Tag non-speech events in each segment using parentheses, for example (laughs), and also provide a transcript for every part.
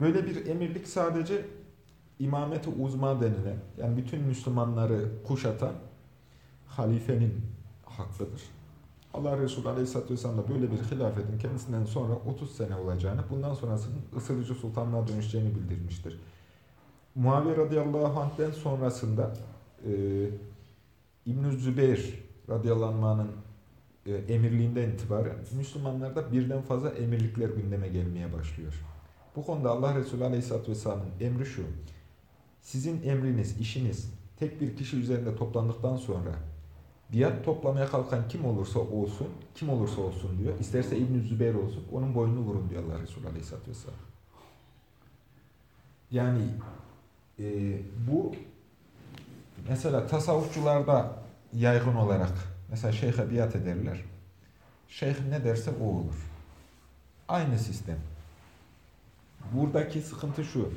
Böyle bir emirlik sadece imameti uzma denilen, yani bütün Müslümanları kuşatan halifenin hakkıdır. Allah Resulü Aleyhisselatü Vesselam da böyle bir hilafetin kendisinden sonra 30 sene olacağını, bundan sonrasının ısırıcı sultanlığa dönüşeceğini bildirmiştir. Muaviye radıyallahu anh'den sonrasında e, İbn-i Zübeyir radıyallahu anh'ın e, emirliğinden itibaren Müslümanlarda birden fazla emirlikler gündeme gelmeye başlıyor. Bu konuda Allah Resulü Aleyhisselatü Vesselam'ın emri şu, sizin emriniz, işiniz tek bir kişi üzerinde toplandıktan sonra diyat toplamaya kalkan kim olursa olsun, kim olursa olsun diyor. İsterse İbn-i Zübeyir olsun, onun boynunu vurun diyor Allah Resulü Aleyhisselatü Vesselam. Yani e, bu mesela tasavvufçularda yaygın olarak mesela şeyhe biat ederler. Şeyh ne derse o olur. Aynı sistem. Buradaki sıkıntı şu.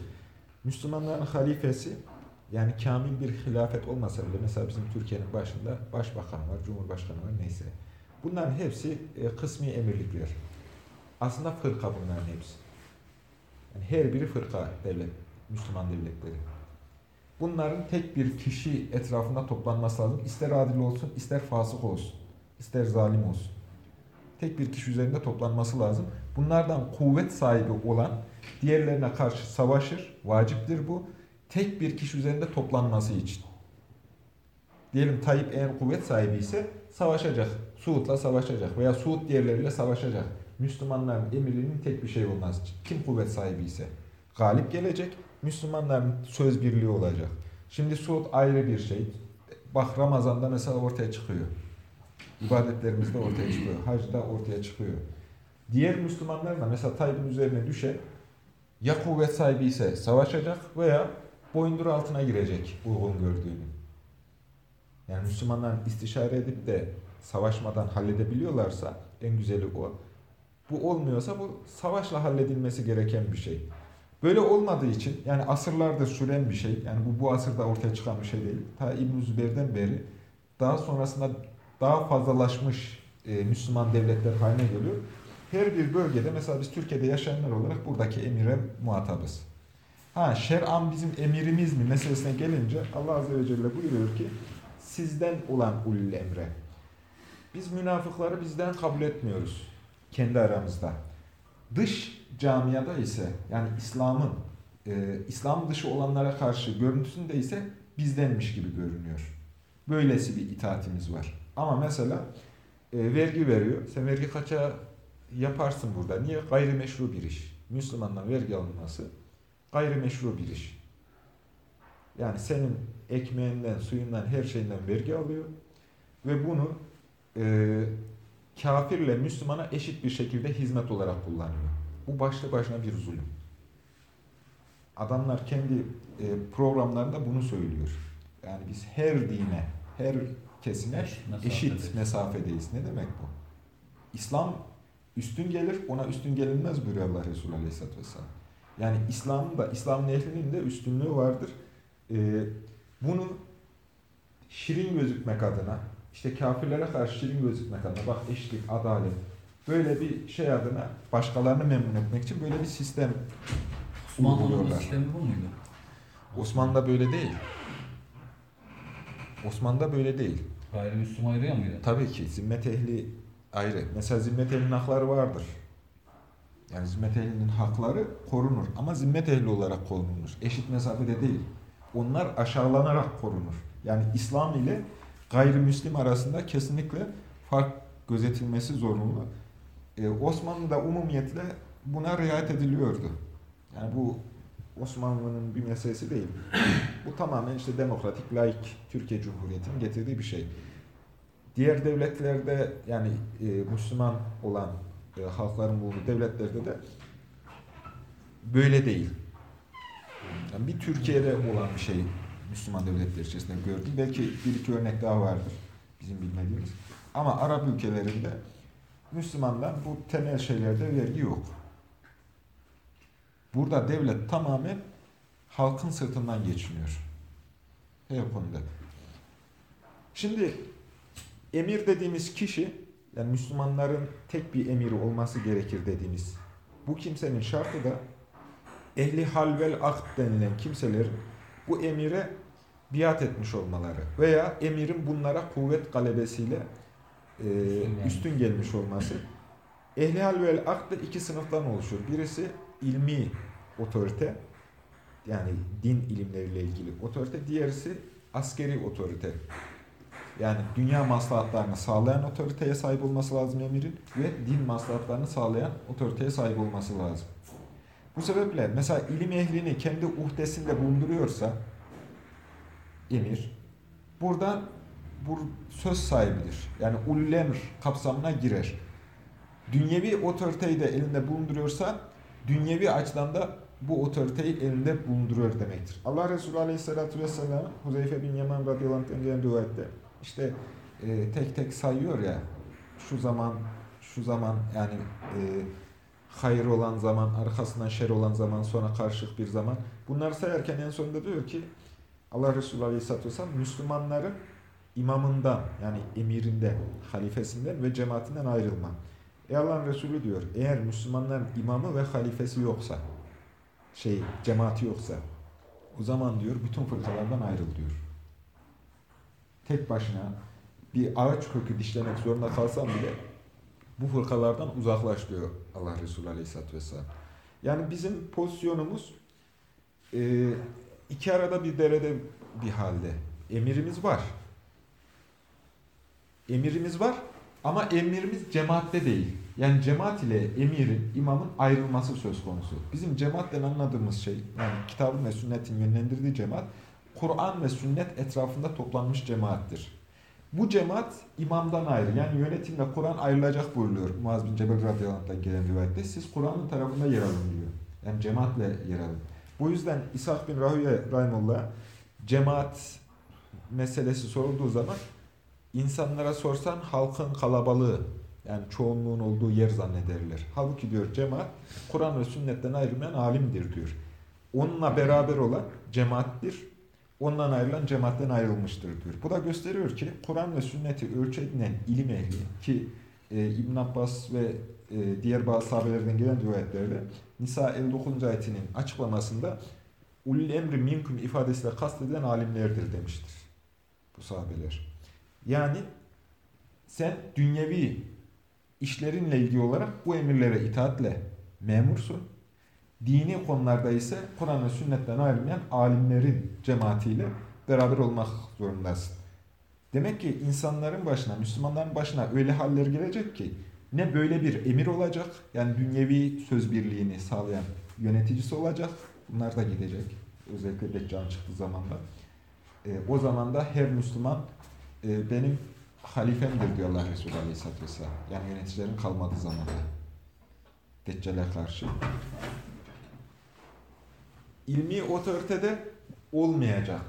Müslümanların halifesi yani kamil bir hilafet olmasa bile mesela bizim Türkiye'nin başında başbakan var, cumhurbaşkanı var neyse. Bunların hepsi e, kısmi emirlikler. Aslında fırka bunların hepsi. Yani her biri fırka devlet, Müslüman devletleri. Bunların tek bir kişi etrafında toplanması lazım. İster adil olsun, ister fasık olsun, ister zalim olsun. Tek bir kişi üzerinde toplanması lazım. Bunlardan kuvvet sahibi olan diğerlerine karşı savaşır. Vaciptir bu. Tek bir kişi üzerinde toplanması için. Diyelim Tayyip eğer kuvvet sahibi ise savaşacak. Suud'la savaşacak veya Suud diğerleriyle savaşacak. Müslümanların emirinin tek bir şey olmaz. Kim kuvvet sahibi ise galip gelecek. Müslümanların söz birliği olacak. Şimdi Suud ayrı bir şey. Bak Ramazan'da mesela ortaya çıkıyor. İbadetlerimizde ortaya çıkıyor. Hacda ortaya çıkıyor. Diğer Müslümanlar da mesela Tayyip'in üzerine düşen ya kuvvet sahibi ise savaşacak veya boyundur altına girecek uygun gördüğünü. Yani Müslümanların istişare edip de savaşmadan halledebiliyorlarsa en güzeli o. Bu olmuyorsa bu savaşla halledilmesi gereken bir şey. Böyle olmadığı için yani asırlardır süren bir şey. Yani bu bu asırda ortaya çıkan bir şey değil. Ta İbn Zübeyir'den beri daha sonrasında daha fazlalaşmış e, Müslüman devletler haline geliyor. Her bir bölgede mesela biz Türkiye'de yaşayanlar olarak buradaki emire muhatabız. Ha şer'an bizim emirimiz mi meselesine gelince Allah Azze ve Celle buyuruyor ki sizden olan ulul emre. Biz münafıkları bizden kabul etmiyoruz kendi aramızda. Dış camiada ise yani İslam'ın e, İslam dışı olanlara karşı görüntüsünde ise bizdenmiş gibi görünüyor. Böylesi bir itaatimiz var. Ama mesela e, vergi veriyor. Sen vergi kaça yaparsın burada. Niye? Gayrimeşru bir iş. Müslümandan vergi alınması gayrimeşru bir iş. Yani senin ekmeğinden, suyundan, her şeyinden vergi alıyor ve bunu e, kafirle Müslümana eşit bir şekilde hizmet olarak kullanıyor. Bu başlı başına bir zulüm. Adamlar kendi e, programlarında bunu söylüyor. Yani biz her dine, her kesime eşit mesafedeyiz. Ne demek bu? İslam üstün gelir, ona üstün gelinmez buyuruyor Allah Resulü Aleyhisselatü Vesselam. Yani İslam'ın da, İslam'ın ehlinin de üstünlüğü vardır. Ee, bunu şirin gözükmek adına, işte kafirlere karşı şirin gözükmek adına, bak eşlik, adalet, böyle bir şey adına başkalarını memnun etmek için böyle bir sistem Osmanlı'nın sistemi bu muydu? Osmanlı'da böyle değil. Osmanlı'da böyle değil. Gayrimüslim ayırıyor muydu? Tabii ki zimmet ehli ayrı. Mesela zimmet ehlinin hakları vardır. Yani zimmet ehlinin hakları korunur. Ama zimmet ehli olarak korunur. Eşit mesafede değil. Onlar aşağılanarak korunur. Yani İslam ile gayrimüslim arasında kesinlikle fark gözetilmesi zorunlu. Ee, Osmanlı'da umumiyetle buna riayet ediliyordu. Yani bu Osmanlı'nın bir meselesi değil. Bu tamamen işte demokratik, laik Türkiye Cumhuriyeti'nin getirdiği bir şey. Diğer devletlerde yani e, Müslüman olan e, halkların bulunduğu devletlerde de böyle değil. Yani bir Türkiye'de olan bir şey Müslüman devletler içerisinde gördüm. Belki bir iki örnek daha vardır bizim bilmediğimiz. Ama Arap ülkelerinde Müslümanlar bu temel şeylerde vergi yok. Burada devlet tamamen halkın sırtından geçiniyor. Her konuda. Şimdi emir dediğimiz kişi, yani Müslümanların tek bir emiri olması gerekir dediğimiz bu kimsenin şartı da ehli hal vel akd denilen kimselerin bu emire biat etmiş olmaları veya emirin bunlara kuvvet galebesiyle e, üstün gelmiş olması. Ehli hal vel akd iki sınıftan oluşur. Birisi ilmi otorite, yani din ilimleriyle ilgili otorite. Diğerisi askeri otorite. Yani dünya maslahatlarını sağlayan otoriteye sahip olması lazım emirin ve din maslahatlarını sağlayan otoriteye sahip olması lazım. Bu sebeple mesela ilim ehlini kendi uhdesinde bulunduruyorsa emir buradan bu söz sahibidir. Yani ullemr kapsamına girer. Dünyevi otoriteyi de elinde bulunduruyorsa dünyevi açıdan da bu otoriteyi elinde bulunduruyor demektir. Allah Resulü Aleyhisselatü Vesselam Huzeyfe bin Yaman radıyallahu anh'ın gelen rivayette işte e, tek tek sayıyor ya şu zaman şu zaman yani e, hayır olan zaman, arkasından şer olan zaman, sonra karşılık bir zaman. Bunları sayarken en sonunda diyor ki Allah Resulü Aleyhisselatü Vesselam Müslümanların imamından yani emirinden, halifesinden ve cemaatinden ayrılma. Ey Allah'ın Resulü diyor eğer Müslümanların imamı ve halifesi yoksa şey cemaati yoksa o zaman diyor bütün fırkalardan ayrıl diyor. Tek başına bir ağaç kökü dişlemek zorunda kalsam bile bu fırkalardan uzaklaş diyor Allah Resulü Aleyhisselatü Vesselam. Yani bizim pozisyonumuz e, iki arada bir derede bir halde. Emirimiz var. Emirimiz var ama emirimiz cemaatte değil. Yani cemaat ile emirin, imamın ayrılması söz konusu. Bizim cemaatten anladığımız şey, yani kitabın ve sünnetin yönlendirdiği cemaat, Kur'an ve sünnet etrafında toplanmış cemaattir. Bu cemaat imamdan ayrı. Yani yönetimle Kur'an ayrılacak buyuruyor. Muaz bin Cebel radıyallahu gelen rivayette. Siz Kur'an'ın tarafında yer alın diyor. Yani cemaatle yer alın. Bu yüzden İshak bin Rahüye Rahimullah cemaat meselesi sorulduğu zaman insanlara sorsan halkın kalabalığı yani çoğunluğun olduğu yer zannederler. Halbuki diyor cemaat Kur'an ve sünnetten ayrılmayan alimdir diyor. Onunla beraber olan cemaattir. Ondan ayrılan cemaatten ayrılmıştır diyor. Bu da gösteriyor ki Kur'an ve sünneti ölçü edinen ilim ehli ki e, İbn Abbas ve e, diğer bazı sahabelerden gelen rivayetlerde Nisa 59. ayetinin açıklamasında ulul emri minkum ifadesiyle kastedilen alimlerdir demiştir. Bu sahabeler. Yani sen dünyevi işlerinle ilgili olarak bu emirlere itaatle memursun. Dini konularda ise Kur'an ve sünnetten ayrılmayan alimlerin cemaatiyle beraber olmak zorundasın. Demek ki insanların başına, Müslümanların başına öyle haller gelecek ki ne böyle bir emir olacak, yani dünyevi söz birliğini sağlayan yöneticisi olacak, bunlar da gidecek. Özellikle Deccal çıktığı zamanda. E, o zaman da her Müslüman e, benim halifemdir diyor Allah Resulü Aleyhisselatü Vesselam. Yani yöneticilerin kalmadığı zamanda. Deccal'e karşı ilmi otoritede olmayacak.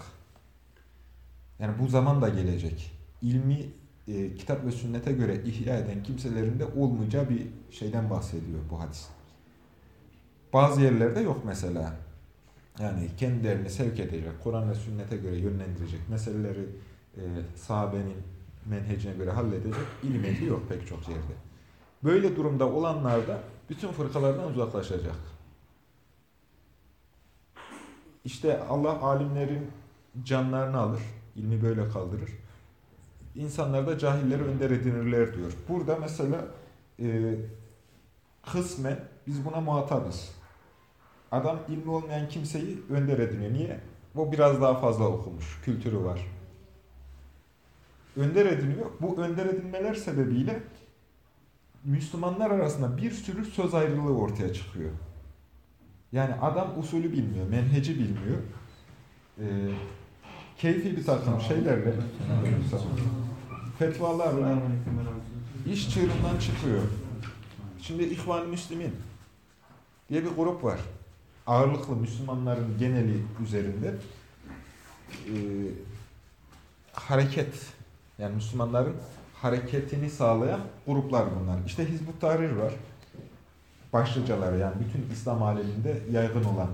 Yani bu zaman da gelecek. İlmi e, kitap ve sünnete göre ihya eden kimselerin de olmayacağı bir şeyden bahsediyor bu hadis. Bazı yerlerde yok mesela. Yani kendilerini sevk edecek, Kur'an ve sünnete göre yönlendirecek meseleleri e, sahabenin menhecine göre halledecek ilim ehli yok pek çok yerde. Böyle durumda olanlar da bütün fırkalardan uzaklaşacak. İşte Allah alimlerin canlarını alır, ilmi böyle kaldırır. İnsanlar da cahilleri önder edinirler diyor. Burada mesela e, kısmen biz buna muhatabız. Adam ilmi olmayan kimseyi önder ediniyor. Niye? O biraz daha fazla okumuş, kültürü var. Önder ediniyor. Bu önder edinmeler sebebiyle Müslümanlar arasında bir sürü söz ayrılığı ortaya çıkıyor. Yani adam usulü bilmiyor, menheci bilmiyor. Ee, keyfi bir takım şeylerle, fetvalarla iş çığırından çıkıyor. Şimdi İhvan-ı Müslümin diye bir grup var. Ağırlıklı Müslümanların geneli üzerinde e, hareket, yani Müslümanların hareketini sağlayan gruplar bunlar. İşte Hizbut Tahrir var başlıcaları yani bütün İslam aleminde yaygın olan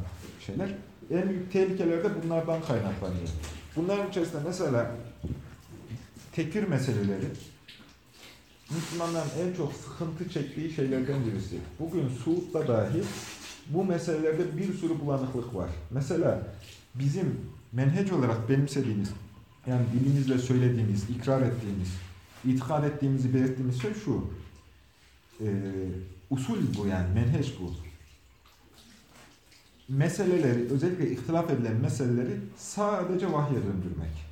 şeyler. En büyük tehlikeler de bunlardan kaynaklanıyor. Bunların içerisinde mesela tekfir meseleleri Müslümanların en çok sıkıntı çektiği şeylerden birisi. Bugün Suud'da dahi bu meselelerde bir sürü bulanıklık var. Mesela bizim menhec olarak benimsediğimiz, yani dilimizle söylediğimiz, ikrar ettiğimiz, itikad ettiğimizi belirttiğimiz şey şu. E, usul bu yani, menheç bu. Meseleleri, özellikle ihtilaf edilen meseleleri sadece vahye döndürmek.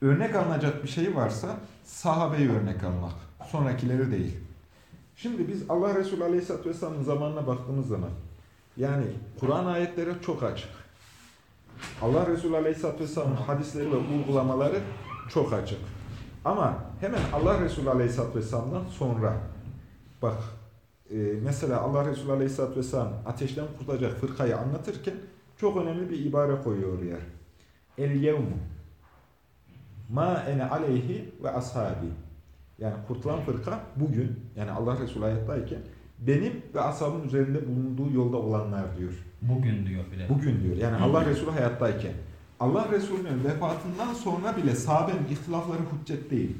Örnek alınacak bir şey varsa sahabeyi örnek almak. Sonrakileri değil. Şimdi biz Allah Resulü Aleyhisselatü Vesselam'ın zamanına baktığımız zaman yani Kur'an ayetleri çok açık. Allah Resulü Aleyhisselatü Vesselam'ın hadisleri ve uygulamaları çok açık. Ama hemen Allah Resulü Aleyhisselatü Vesselam'dan sonra bak e, mesela Allah Resulü Aleyhisselatü Vesselam ateşten kurtulacak fırkayı anlatırken çok önemli bir ibare koyuyor oraya. El yevmu ma ene aleyhi ve ashabi yani kurtulan fırka bugün yani Allah Resulü hayattayken benim ve ashabın üzerinde bulunduğu yolda olanlar diyor. Bugün diyor bile. Bugün diyor. Yani Allah Resulü hayattayken. Allah Resulü'nün vefatından sonra bile sahabenin ihtilafları hüccet değil.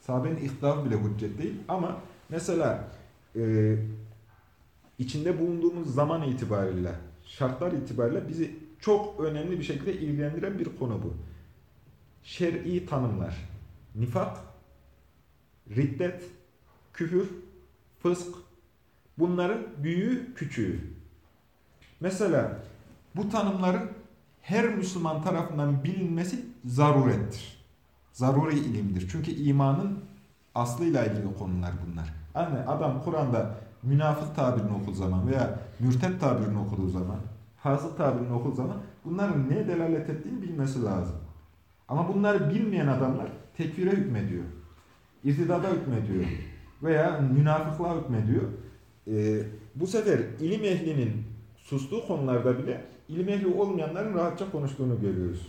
Sahabenin ihtilafı bile hüccet değil. Ama mesela e, içinde bulunduğumuz zaman itibariyle, şartlar itibariyle bizi çok önemli bir şekilde ilgilendiren bir konu bu. Şer'i tanımlar. Nifak, riddet, küfür, fısk, bunların büyüğü, küçüğü. Mesela bu tanımların her Müslüman tarafından bilinmesi zarurettir. Zaruri ilimdir. Çünkü imanın aslıyla ilgili konular bunlar. Anne adam Kur'an'da münafık tabirini okuduğu zaman veya mürtet tabirini okuduğu zaman, fasık tabirini okuduğu zaman bunların ne delalet ettiğini bilmesi lazım. Ama bunları bilmeyen adamlar tekfire hükmediyor. İrtidada hükmediyor. Veya münafıklığa hükmediyor. Ee, bu sefer ilim ehlinin sustuğu konularda bile ilim ehli olmayanların rahatça konuştuğunu görüyoruz.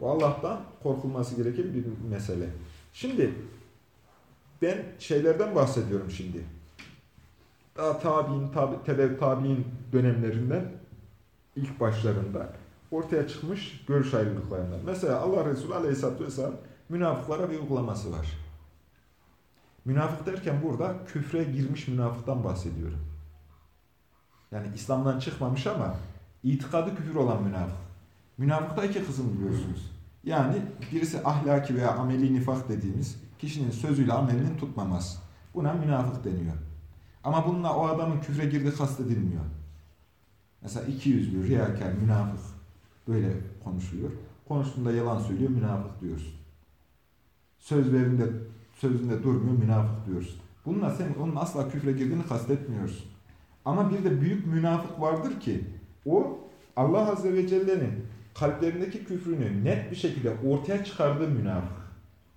Bu Allah'tan korkulması gereken bir mesele. Şimdi ben şeylerden bahsediyorum şimdi. Daha tabi'in, tabi, tabi'in dönemlerinden ilk başlarında ortaya çıkmış görüş ayrılıklarından. Mesela Allah Resulü Aleyhisselatü Vesselam münafıklara bir uygulaması var. Münafık derken burada küfre girmiş münafıktan bahsediyorum. Yani İslam'dan çıkmamış ama itikadı küfür olan münafık. Münafıkta iki kısım biliyorsunuz. Yani birisi ahlaki veya ameli nifak dediğimiz kişinin sözüyle amelinin tutmaması. Buna münafık deniyor. Ama bununla o adamın küfre girdiği kastedilmiyor. Mesela iki yüzlü, riyakar, münafık böyle konuşuluyor. Konuştuğunda yalan söylüyor, münafık diyorsun. Söz verinde, sözünde durmuyor, münafık diyorsun. Bununla sen onun asla küfre girdiğini kastetmiyorsun. Ama bir de büyük münafık vardır ki o Allah Azze ve Celle'nin kalplerindeki küfrünü net bir şekilde ortaya çıkardığı münafık.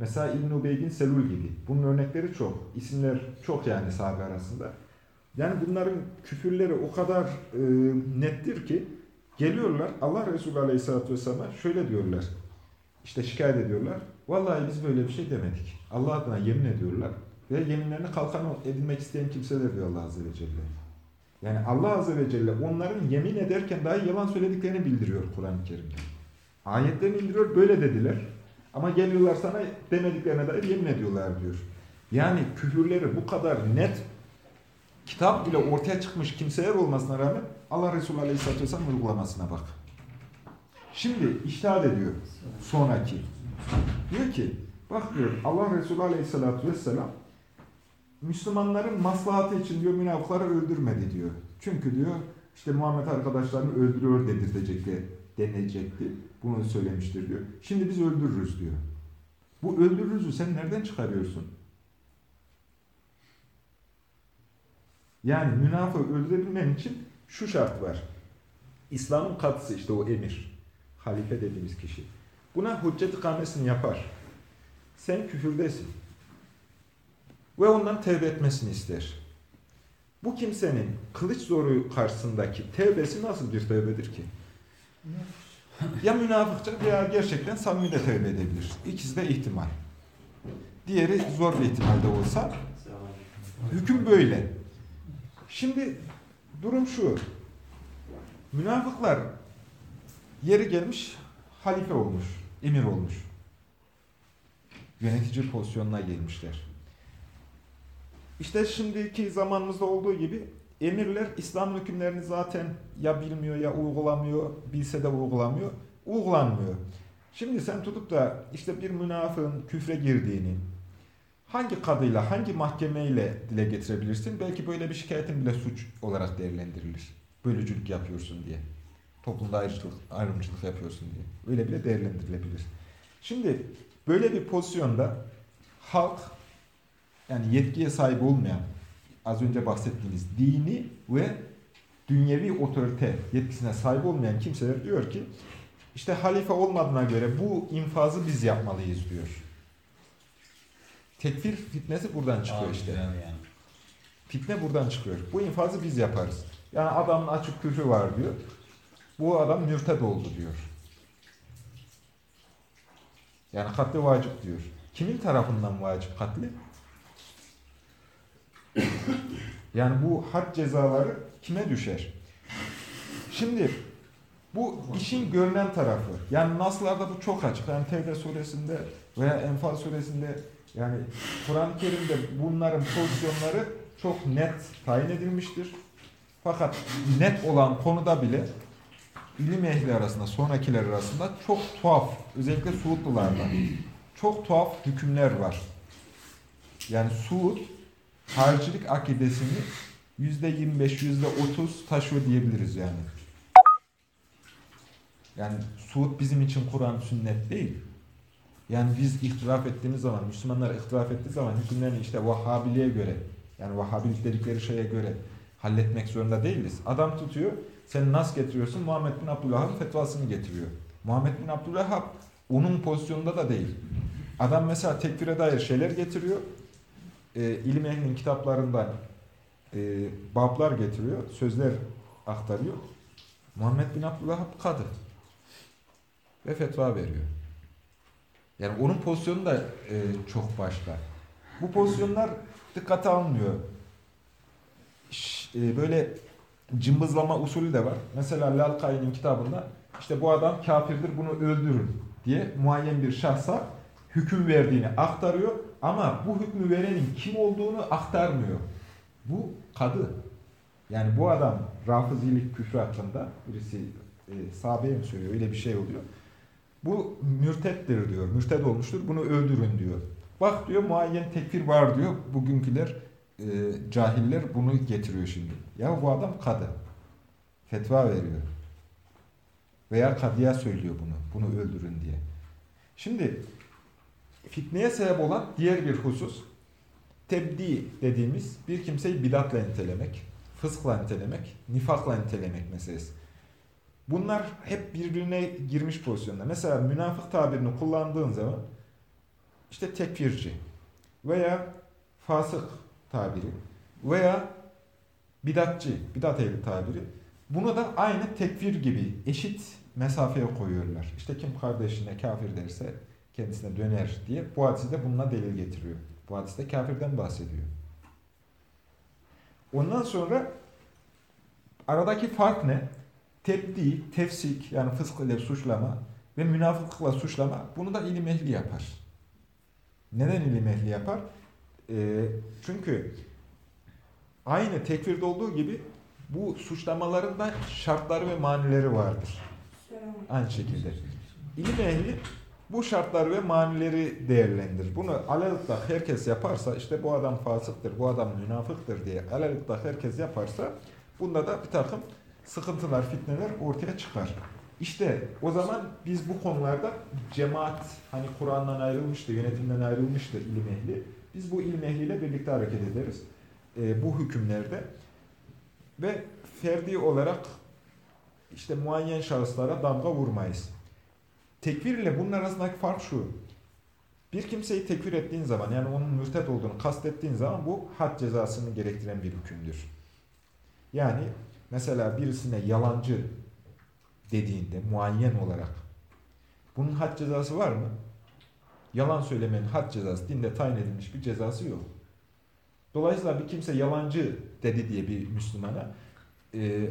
Mesela İbn-i Ubeydin Selul gibi. Bunun örnekleri çok. İsimler çok yani sahabe arasında. Yani bunların küfürleri o kadar e, nettir ki geliyorlar Allah Resulü Aleyhisselatü Vesselam'a şöyle diyorlar. İşte şikayet ediyorlar. Vallahi biz böyle bir şey demedik. Allah adına yemin ediyorlar. Ve yeminlerini kalkan edinmek isteyen kimseler diyor Allah Azze ve Celle. Yani Allah Azze ve Celle onların yemin ederken dahi yalan söylediklerini bildiriyor Kur'an-ı Kerim'de. Ayetlerini indiriyor, böyle dediler. Ama geliyorlar sana demediklerine dair yemin ediyorlar diyor. Yani küfürleri bu kadar net kitap bile ortaya çıkmış kimseler olmasına rağmen Allah Resulü Aleyhisselatü Vesselam uygulamasına bak. Şimdi iştahat ediyor sonraki. Diyor ki bak diyor Allah Resulü Aleyhisselatü Vesselam Müslümanların maslahatı için diyor münafıkları öldürmedi diyor. Çünkü diyor işte Muhammed arkadaşlarını öldürüyor dedirtecekti, denecekti. Bunu söylemiştir diyor. Şimdi biz öldürürüz diyor. Bu öldürürüzü sen nereden çıkarıyorsun? Yani münafığı öldürebilmen için şu şart var. İslam'ın katısı işte o emir. Halife dediğimiz kişi. Buna hüccet ikamesini yapar. Sen küfürdesin. Ve ondan tevbe etmesini ister. Bu kimsenin kılıç zoru karşısındaki tevbesi nasıl bir tevbedir ki? Ya münafıkça veya gerçekten samimi de tevbe edebilir. İkisi de ihtimal. Diğeri zor bir ihtimalde olsa hüküm böyle. Şimdi durum şu. Münafıklar yeri gelmiş halife olmuş, emir olmuş. Yönetici pozisyonuna gelmişler. İşte şimdiki zamanımızda olduğu gibi emirler İslam hükümlerini zaten ya bilmiyor ya uygulamıyor, bilse de uygulamıyor, uygulanmıyor. Şimdi sen tutup da işte bir münafığın küfre girdiğini hangi kadıyla, hangi mahkemeyle dile getirebilirsin? Belki böyle bir şikayetin bile suç olarak değerlendirilir. Bölücülük yapıyorsun diye. Toplumda ayrımcılık, ayrımcılık yapıyorsun diye. Öyle bile değerlendirilebilir. Şimdi böyle bir pozisyonda halk yani yetkiye sahip olmayan az önce bahsettiğiniz dini ve dünyevi otorite yetkisine sahip olmayan kimseler diyor ki işte halife olmadığına göre bu infazı biz yapmalıyız diyor. Tekfir fitnesi buradan çıkıyor Abi işte. yani. Fitne buradan çıkıyor. Bu infazı biz yaparız. Yani adamın açık küfrü var diyor. Bu adam mürted oldu diyor. Yani katli vacip diyor. Kimin tarafından vacip katli? (laughs) Yani bu had cezaları kime düşer? Şimdi bu işin görünen tarafı. Yani Nas'larda bu çok açık. Yani Tevbe suresinde veya Enfal suresinde yani Kur'an-ı Kerim'de bunların pozisyonları çok net tayin edilmiştir. Fakat net olan konuda bile ilim ehli arasında, sonrakiler arasında çok tuhaf, özellikle Suudlularda çok tuhaf hükümler var. Yani Suud haricilik akidesini yüzde 25, yüzde 30 taşıyor diyebiliriz yani. Yani Suud bizim için Kur'an sünnet değil. Yani biz ihtilaf ettiğimiz zaman, Müslümanlar ihtilaf ettiği zaman hükümlerini işte Vahhabiliğe göre, yani Vahhabilik dedikleri şeye göre halletmek zorunda değiliz. Adam tutuyor, sen nas getiriyorsun, Muhammed bin Abdülvahhab'ın fetvasını getiriyor. Muhammed bin Abdülvahhab onun pozisyonunda da değil. Adam mesela tekfire dair şeyler getiriyor. E, ilim ehlinin kitaplarından e, bablar getiriyor, sözler aktarıyor. Muhammed bin Abdülvahhab kadı. Ve fetva veriyor. Yani onun pozisyonu da e, çok başka. Bu pozisyonlar dikkate alınmıyor. E, böyle cımbızlama usulü de var. Mesela Lalkay'ın kitabında işte bu adam kafirdir bunu öldürün diye muayyen bir şahsa hüküm verdiğini aktarıyor ama bu hükmü verenin kim olduğunu aktarmıyor. Bu kadı. Yani bu adam rafizilik küfrü hakkında birisi e, sahabeye mi söylüyor öyle bir şey oluyor. Bu mürtettir diyor. Mürted olmuştur. Bunu öldürün diyor. Bak diyor muayyen tekfir var diyor. Bugünküler e, cahiller bunu getiriyor şimdi. Ya bu adam kadı. Fetva veriyor. Veya kadıya söylüyor bunu. Bunu öldürün diye. Şimdi fitneye sebep olan diğer bir husus tebdi dediğimiz bir kimseyi bidatla nitelemek, fıskla nitelemek, nifakla nitelemek meselesi. Bunlar hep birbirine girmiş pozisyonda. Mesela münafık tabirini kullandığın zaman işte tekfirci veya fasık tabiri veya bidatçı, bidat ehli tabiri bunu da aynı tekfir gibi eşit mesafeye koyuyorlar. İşte kim kardeşine kafir derse kendisine döner diye bu hadisi de bununla delil getiriyor. Bu hadiste kafirden bahsediyor. Ondan sonra aradaki fark ne? Tebdi, tefsik yani fısk ile suçlama ve münafıklıkla suçlama bunu da ilim ehli yapar. Neden ilim ehli yapar? E, çünkü aynı tekfirde olduğu gibi bu suçlamaların da şartları ve manileri vardır. Aynı şekilde. İlim ehli bu şartlar ve manileri değerlendirir. Bunu alelütlak herkes yaparsa işte bu adam fasıktır, bu adam münafıktır diye alelütlak herkes yaparsa bunda da bir takım sıkıntılar, fitneler ortaya çıkar. İşte o zaman biz bu konularda cemaat hani Kur'an'dan ayrılmıştı, yönetimden ayrılmıştı ilim ehli. Biz bu ilim ehliyle birlikte hareket ederiz. E, bu hükümlerde ve ferdi olarak işte muayyen şahıslara damga vurmayız. Tekfir ile bunun arasındaki fark şu. Bir kimseyi tekfir ettiğin zaman yani onun mürted olduğunu kastettiğin zaman bu had cezasını gerektiren bir hükümdür. Yani mesela birisine yalancı dediğinde muayyen olarak bunun had cezası var mı? Yalan söylemenin had cezası dinde tayin edilmiş bir cezası yok. Dolayısıyla bir kimse yalancı dedi diye bir Müslümana e,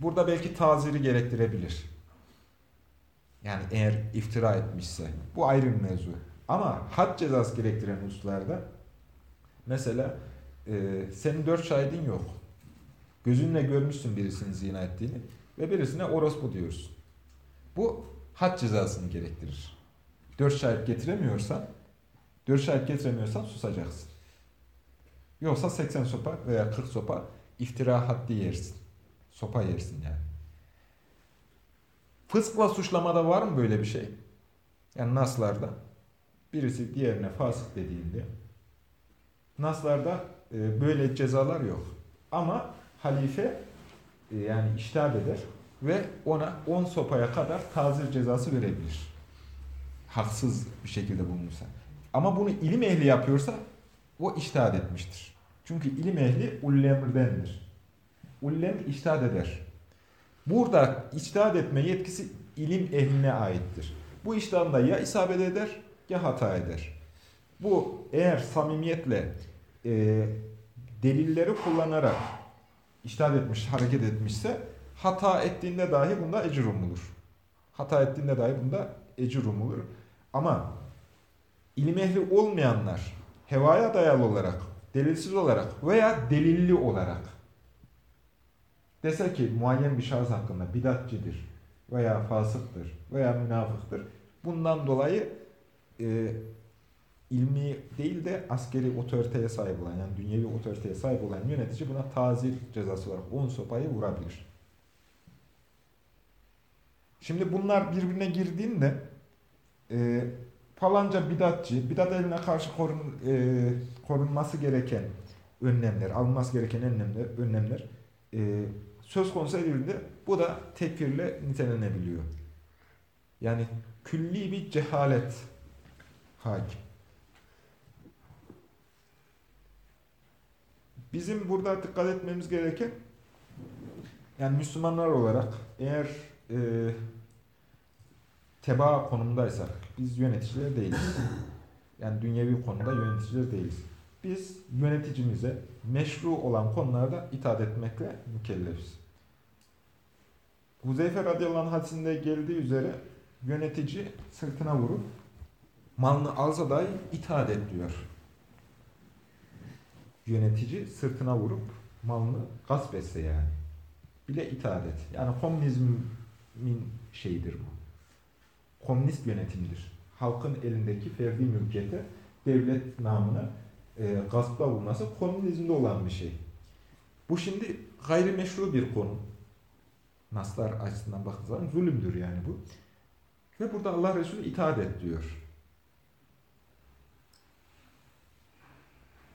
burada belki taziri gerektirebilir. Yani eğer iftira etmişse. Bu ayrı bir mevzu. Ama had cezası gerektiren hususlarda mesela e, senin dört şahidin yok. Gözünle görmüşsün birisinin zina ettiğini ve birisine orospu diyorsun. Bu had cezasını gerektirir. Dört şahit getiremiyorsan, dört şahit getiremiyorsan susacaksın. Yoksa 80 sopa veya 40 sopa iftira haddi yersin. Sopa yersin yani. Fıskla suçlamada var mı böyle bir şey? Yani naslarda birisi diğerine fasık dediğinde naslarda e, böyle cezalar yok. Ama halife e, yani iştahat eder ve ona 10 sopaya kadar tazir cezası verebilir. Haksız bir şekilde bulunursa. Ama bunu ilim ehli yapıyorsa o iştahat etmiştir. Çünkü ilim ehli ullemrdendir. Ullem iştahat eder. Burada iştahat etme yetkisi ilim ehline aittir. Bu iştahında ya isabet eder ya hata eder. Bu eğer samimiyetle e, delilleri kullanarak iştahat etmiş, hareket etmişse hata ettiğinde dahi bunda ecir umulur. Hata ettiğinde dahi bunda ecir umulur. Ama ilim ehli olmayanlar hevaya dayalı olarak, delilsiz olarak veya delilli olarak dese ki muayyen bir şahıs hakkında bidatçidir veya fasıktır veya münafıktır. Bundan dolayı e, ilmi değil de askeri otoriteye sahip olan yani dünyevi otoriteye sahip olan yönetici buna tazir cezası olarak 10 sopayı vurabilir. Şimdi bunlar birbirine girdiğinde e, falanca bidatçı, bidat eline karşı korun, e, korunması gereken önlemler, alınması gereken önlemler, önlemler e, söz konusu edildiğinde bu da tekfirle nitelenebiliyor. Yani külli bir cehalet hakim. Bizim burada dikkat etmemiz gereken yani Müslümanlar olarak eğer e, teba konumdaysak biz yöneticiler değiliz. (laughs) Yani dünyevi konuda yöneticiler değiliz. Biz yöneticimize meşru olan konularda itaat etmekle mükellefiz. Huzeyfe radıyallahu anh hadisinde geldiği üzere yönetici sırtına vurup malını alsa dahi itaat et diyor. Yönetici sırtına vurup malını gasp etse yani. Bile itaat et. Yani komünizmin şeyidir bu. Komünist yönetimdir. Halkın elindeki ferdi mülkiyete devlet namına e, gaspla bulunması komünizmde olan bir şey. Bu şimdi gayrimeşru bir konu. Naslar açısından baktığı zaman zulümdür yani bu. Ve burada Allah Resulü itaat et diyor.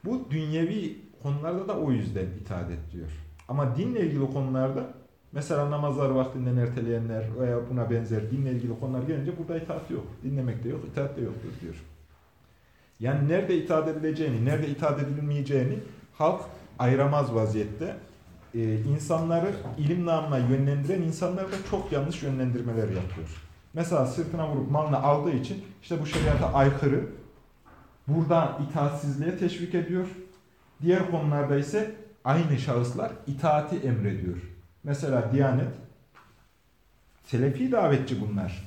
Bu dünyevi konularda da o yüzden itaat et diyor. Ama dinle ilgili konularda mesela namazlar vaktinden erteleyenler veya buna benzer dinle ilgili konular gelince burada itaat yok. Dinlemek de yok, itaat de yoktur diyor. Yani nerede itaat edileceğini, nerede itaat edilmeyeceğini halk ayıramaz vaziyette. Ee, insanları ilim namına yönlendiren insanlar da çok yanlış yönlendirmeler yapıyor. Mesela sırtına vurup malını aldığı için işte bu şeriata aykırı. Buradan itaatsizliğe teşvik ediyor. Diğer konularda ise aynı şahıslar itaati emrediyor. Mesela Diyanet, Selefi davetçi bunlar.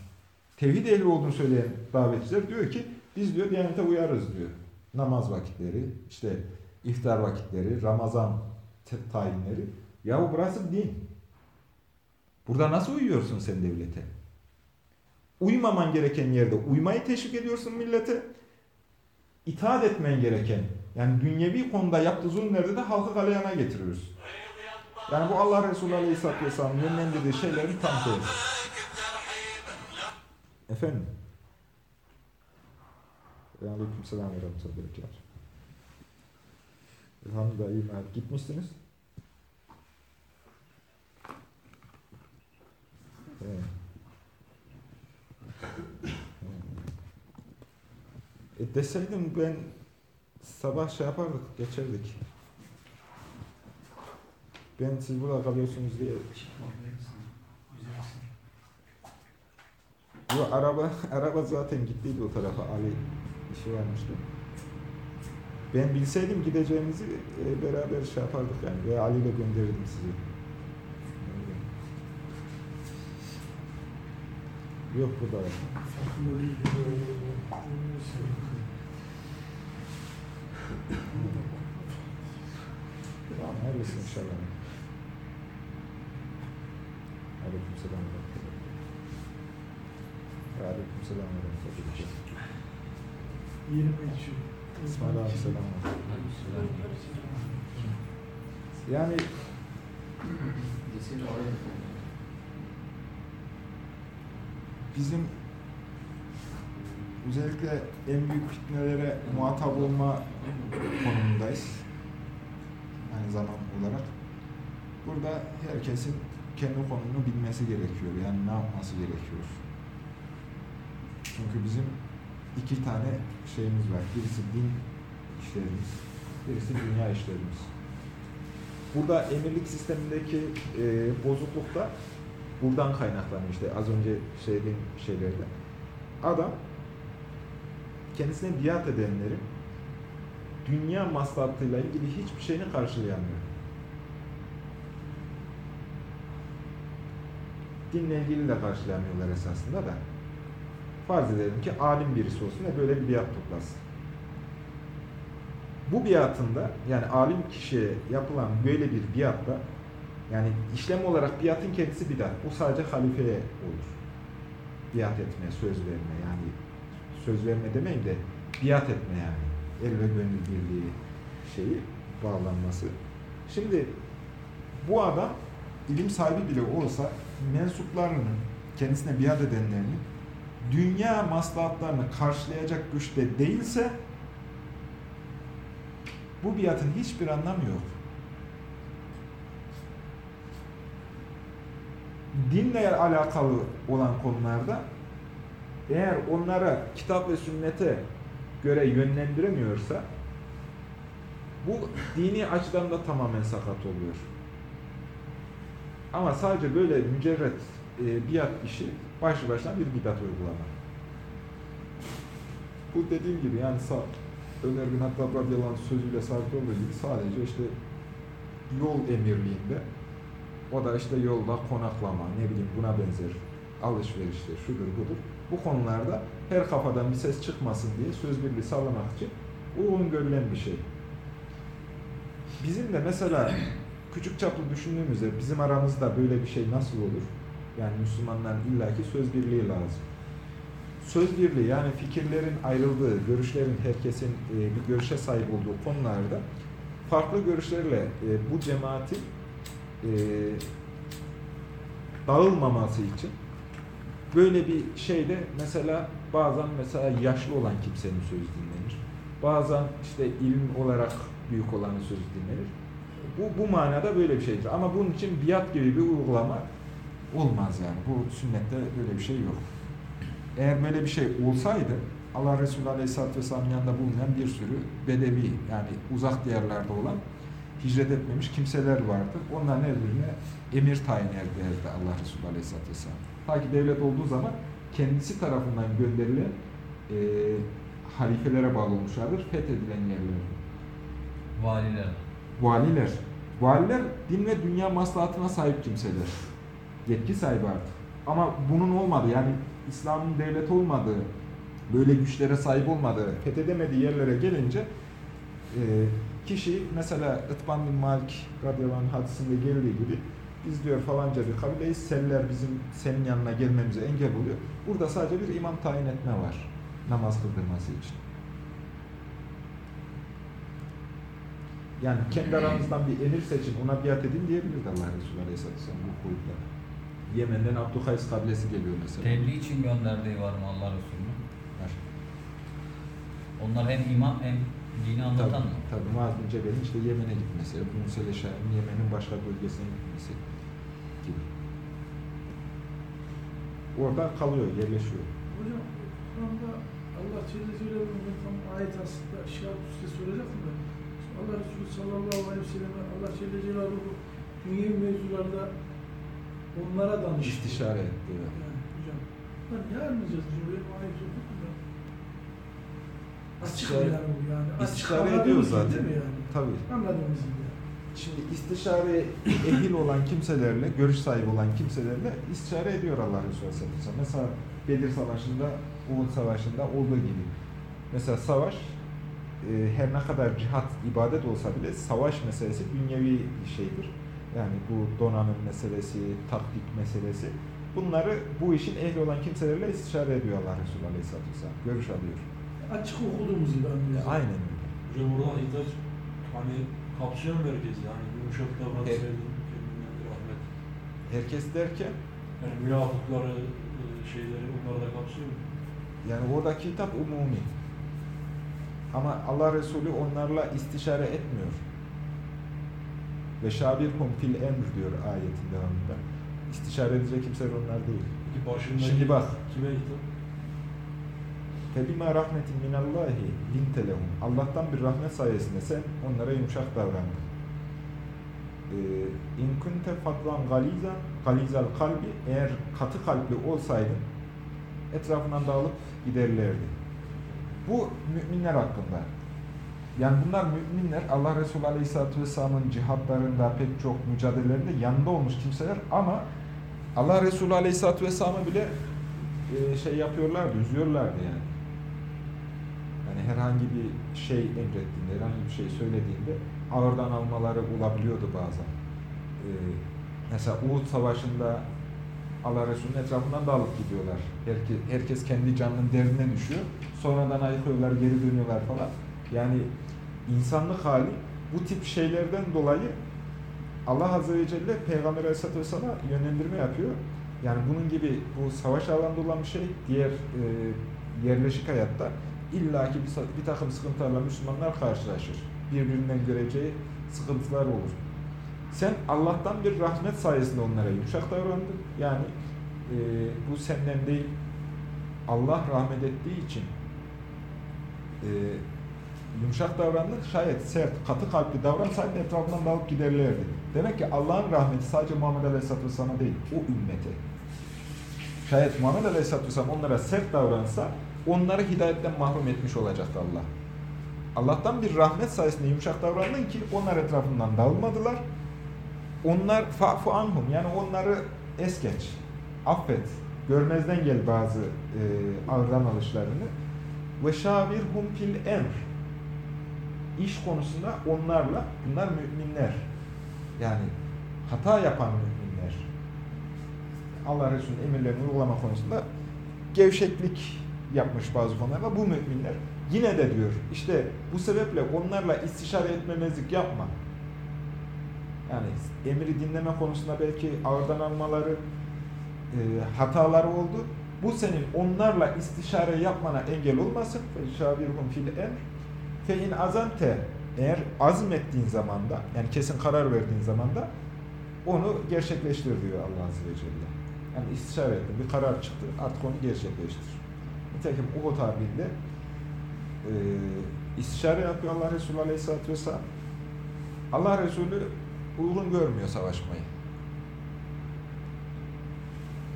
Tevhid ehli olduğunu söyleyen davetçiler diyor ki biz diyor Diyanet'e uyarız diyor. Namaz vakitleri, işte iftar vakitleri, Ramazan tayinleri. Yahu burası din. Burada nasıl uyuyorsun sen devlete? Uymaman gereken yerde uymayı teşvik ediyorsun millete. İtaat etmen gereken, yani dünyevi konuda yaptığı zulümlerde de halkı galeyana getiriyoruz. Yani bu Allah Resulü Aleyhisselatü Vesselam'ın yönlendirdiği şeylerin tam tersi. Efendim? Aleyküm ve rahmetullah. Elhamdülillah iyi Gitmişsiniz. E deseydim ben sabah şey yapardık, geçerdik. Ben siz burada kalıyorsunuz diye. Bu araba (laughs) araba zaten gittiydi o tarafa Ali işi varmıştı. Ben bilseydim gideceğinizi e, beraber şey yapardık yani ve Ali ile gönderirdim sizi. Yok burada. Tamam, hayırlısı inşallah. Aleyküm selam. Aleyküm selam. Yerime içiyor. İsmail abi selam. Yani bizim özellikle en büyük fitnelere muhatap olma konumundayız. Aynı zaman olarak. Burada herkesin kendi konumunu bilmesi gerekiyor. Yani ne yapması gerekiyor. Çünkü bizim iki tane şeyimiz var. Birisi din işlerimiz, birisi dünya işlerimiz. Burada emirlik sistemindeki e, bozukluk da buradan kaynaklanıyor işte az önce söylediğim şeylerle. Adam kendisine biat edenlerin dünya maslahatıyla ilgili hiçbir şeyini karşılayamıyor. Dinle ilgili de karşılayamıyorlar esasında da. Farz edelim ki alim birisi olsun ve böyle bir biat toplasın. Bu biatında yani alim kişiye yapılan böyle bir biatta yani işlem olarak biatın kendisi bidat. Bu sadece halifeye olur. Biat etme, söz verme yani söz verme demeyeyim de biat etme yani. El ve gönül birliği şeyi bağlanması. Şimdi bu adam ilim sahibi bile olsa mensuplarının kendisine biat edenlerinin dünya maslahatlarını karşılayacak güçte değilse bu biatın hiçbir anlamı yok. Dinle alakalı olan konularda eğer onlara kitap ve sünnete göre yönlendiremiyorsa bu dini açıdan da tamamen sakat oluyor. Ama sadece böyle mücerret e, biat işi başlı başına bir bidat uygulama. Bu dediğim gibi yani sağ, Ömer bin Hattab radıyallahu anh sözüyle sabit olduğu gibi sadece işte yol emirliğinde o da işte yolda konaklama, ne bileyim buna benzer alışverişte, şudur budur. Bu konularda her kafadan bir ses çıkmasın diye söz birliği sağlamak için uygun görülen bir şey. Bizim de mesela küçük çaplı düşündüğümüzde bizim aramızda böyle bir şey nasıl olur? Yani Müslümanların illaki söz birliği lazım. Söz birliği yani fikirlerin ayrıldığı, görüşlerin herkesin e, bir görüşe sahip olduğu konularda farklı görüşlerle e, bu cemaatin e, dağılmaması için böyle bir şeyde mesela bazen mesela yaşlı olan kimsenin sözü dinlenir. Bazen işte ilim olarak büyük olanın sözü dinlenir. Bu, bu manada böyle bir şeydir. Ama bunun için biat gibi bir uygulama olmaz yani. Bu sünnette böyle bir şey yok. Eğer böyle bir şey olsaydı Allah Resulü Aleyhisselatü Vesselam'ın yanında bulunan bir sürü bedevi yani uzak diyarlarda olan hicret etmemiş kimseler vardı. Onların her birine emir tayin ederdi Allah Resulü Aleyhisselatü Vesselam. Ta ki devlet olduğu zaman kendisi tarafından gönderilen e, halifelere bağlı olmuşlardır. Fethedilen yerler. Valiler. Valiler. Valiler din ve dünya maslahatına sahip kimseler. Yetki sahibi artık. Ama bunun olmadığı yani İslam'ın devlet olmadığı, böyle güçlere sahip olmadığı, fethedemediği yerlere gelince e, kişi mesela Itban bin Malik radıyallahu hadisinde geldiği gibi biz diyor falanca bir kabileyiz, seller bizim senin yanına gelmemize engel oluyor. Burada sadece bir imam tayin etme var namaz kıldırması için. Yani kendi aranızdan bir emir seçin, ona biat edin diyebilirdi Allah Resulü Aleyhisselatü Vesselam bu koyutta. Yemen'den Abdülkays kabilesi geliyor mesela. Tebliğ için gönderdiği var mı Allah Resulü'nün? Var. Onlar hem imam hem dini anlatan Tabii, mı? tabii Muaz bin Cebel'in işte Yemen'e gitmesi, Musa Leşari'nin Yemen'in başka bölgesine gitmesi gibi. Orada kalıyor, yerleşiyor. Hocam Kur'an'da Allah Celle Celaluhu'nun tam ayet aslında şiat üstü soracaktım da Allah Resulü sallallahu aleyhi ve sellem Allah Celle Celaluhu dünya mevzularda onlara danıştı. İstişare etti. evet. Yani hocam. Lan ne anlayacağız? Benim ayet. Açık İstişare- yani bu yani. Açık İstişare ediyor zaten. Değil mi yani? Tabii. Anladığımız gibi. yani. Şimdi istişare ehil olan kimselerle, görüş sahibi olan kimselerle istişare ediyor Allah Resulü Aleyhisselam. Mesela Bedir Savaşı'nda, Uhud Savaşı'nda olduğu gibi. Mesela savaş e, her ne kadar cihat ibadet olsa bile savaş meselesi dünyevi bir şeydir. Yani bu donanım meselesi, taktik meselesi. Bunları bu işin ehli olan kimselerle istişare ediyor Allah Resulü Aleyhisselatü Vesselam. Görüş alıyor. Açık okuduğumuz gibi anlıyoruz. Aynen öyle. Hocam burada ihtiyaç hani kapsayan merkezi yani yumuşak davranış Evet. sevdim, kendinden rahmet. Herkes derken Yani münafıkları, e, şeyleri onları da kapsıyor mu? yani oradaki hitap umumi. Ama Allah Resulü onlarla istişare etmiyor. Ve şabirhum fil emr diyor ayetin devamında. İstişare edecek kimseler onlar değil. Peki Şimdi bak. kime hitap? Febima rahmetin minallahi linte lehum. Allah'tan bir rahmet sayesinde sen onlara yumuşak davrandın. Ee, İn kunte fadlan galizan, galizal kalbi eğer katı kalpli olsaydın etrafından dağılıp giderlerdi. Bu müminler hakkında. Yani bunlar müminler Allah Resulü Aleyhisselatü Vesselam'ın cihatlarında pek çok mücadelelerinde yanında olmuş kimseler ama Allah Resulü Aleyhisselatü Vesselam'ı bile e, şey yapıyorlardı, üzüyorlardı yani. Yani herhangi bir şey emrettiğinde, herhangi bir şey söylediğinde ağırdan almaları olabiliyordu bazen. Ee, mesela Uhud Savaşı'nda Allah Resulü'nün etrafından dağılıp gidiyorlar. Herkes, herkes kendi canının derdine düşüyor. Sonradan ayıkıyorlar, geri dönüyorlar falan. Yani insanlık hali bu tip şeylerden dolayı Allah Azze ve Celle Peygamber Aleyhisselatü Vesselam'a yönlendirme yapıyor. Yani bunun gibi bu savaş alanında olan bir şey diğer e, yerleşik hayatta illaki bir, bir takım sıkıntılarla Müslümanlar karşılaşır. Birbirinden göreceği sıkıntılar olur. Sen Allah'tan bir rahmet sayesinde onlara yumuşak davrandın. Yani e, bu senden değil Allah rahmet ettiği için e, yumuşak davrandın. Şayet sert, katı kalpli davransaydın etrafından dalıp giderlerdi. Demek ki Allah'ın rahmeti sadece Muhammed Aleyhisselatü Vesselam'a değil, o ümmete. Şayet Muhammed Aleyhisselatü Vesselam onlara sert davransa onları hidayetten mahrum etmiş olacaktı Allah. Allah'tan bir rahmet sayesinde yumuşak davrandın ki onlar etrafından dağılmadılar. Onlar fa'fu anhum yani onları es geç, affet, görmezden gel bazı e, ağırdan alışlarını. Ve şavirhum fil emr. İş konusunda onlarla, bunlar müminler. Yani hata yapan müminler. Allah Resulü'nün emirlerini uygulama konusunda gevşeklik yapmış bazı konularda bu müminler. Yine de diyor işte bu sebeple onlarla istişare etmemezlik yapma. Yani emri dinleme konusunda belki ağırdan almaları, e, hataları oldu. Bu senin onlarla istişare yapmana engel olmasın. Şavirhum fil emr. Fe in azante eğer azmettiğin zamanda yani kesin karar verdiğin zamanda onu gerçekleştir diyor Allah Azze ve Celle. Yani istişare ettin, bir karar çıktı, artık onu gerçekleştir. Nitekim Uhud Harbi'nde e, istişare yapıyor Allah Resulü Aleyhisselatü Vesselam. Allah Resulü uygun görmüyor savaşmayı.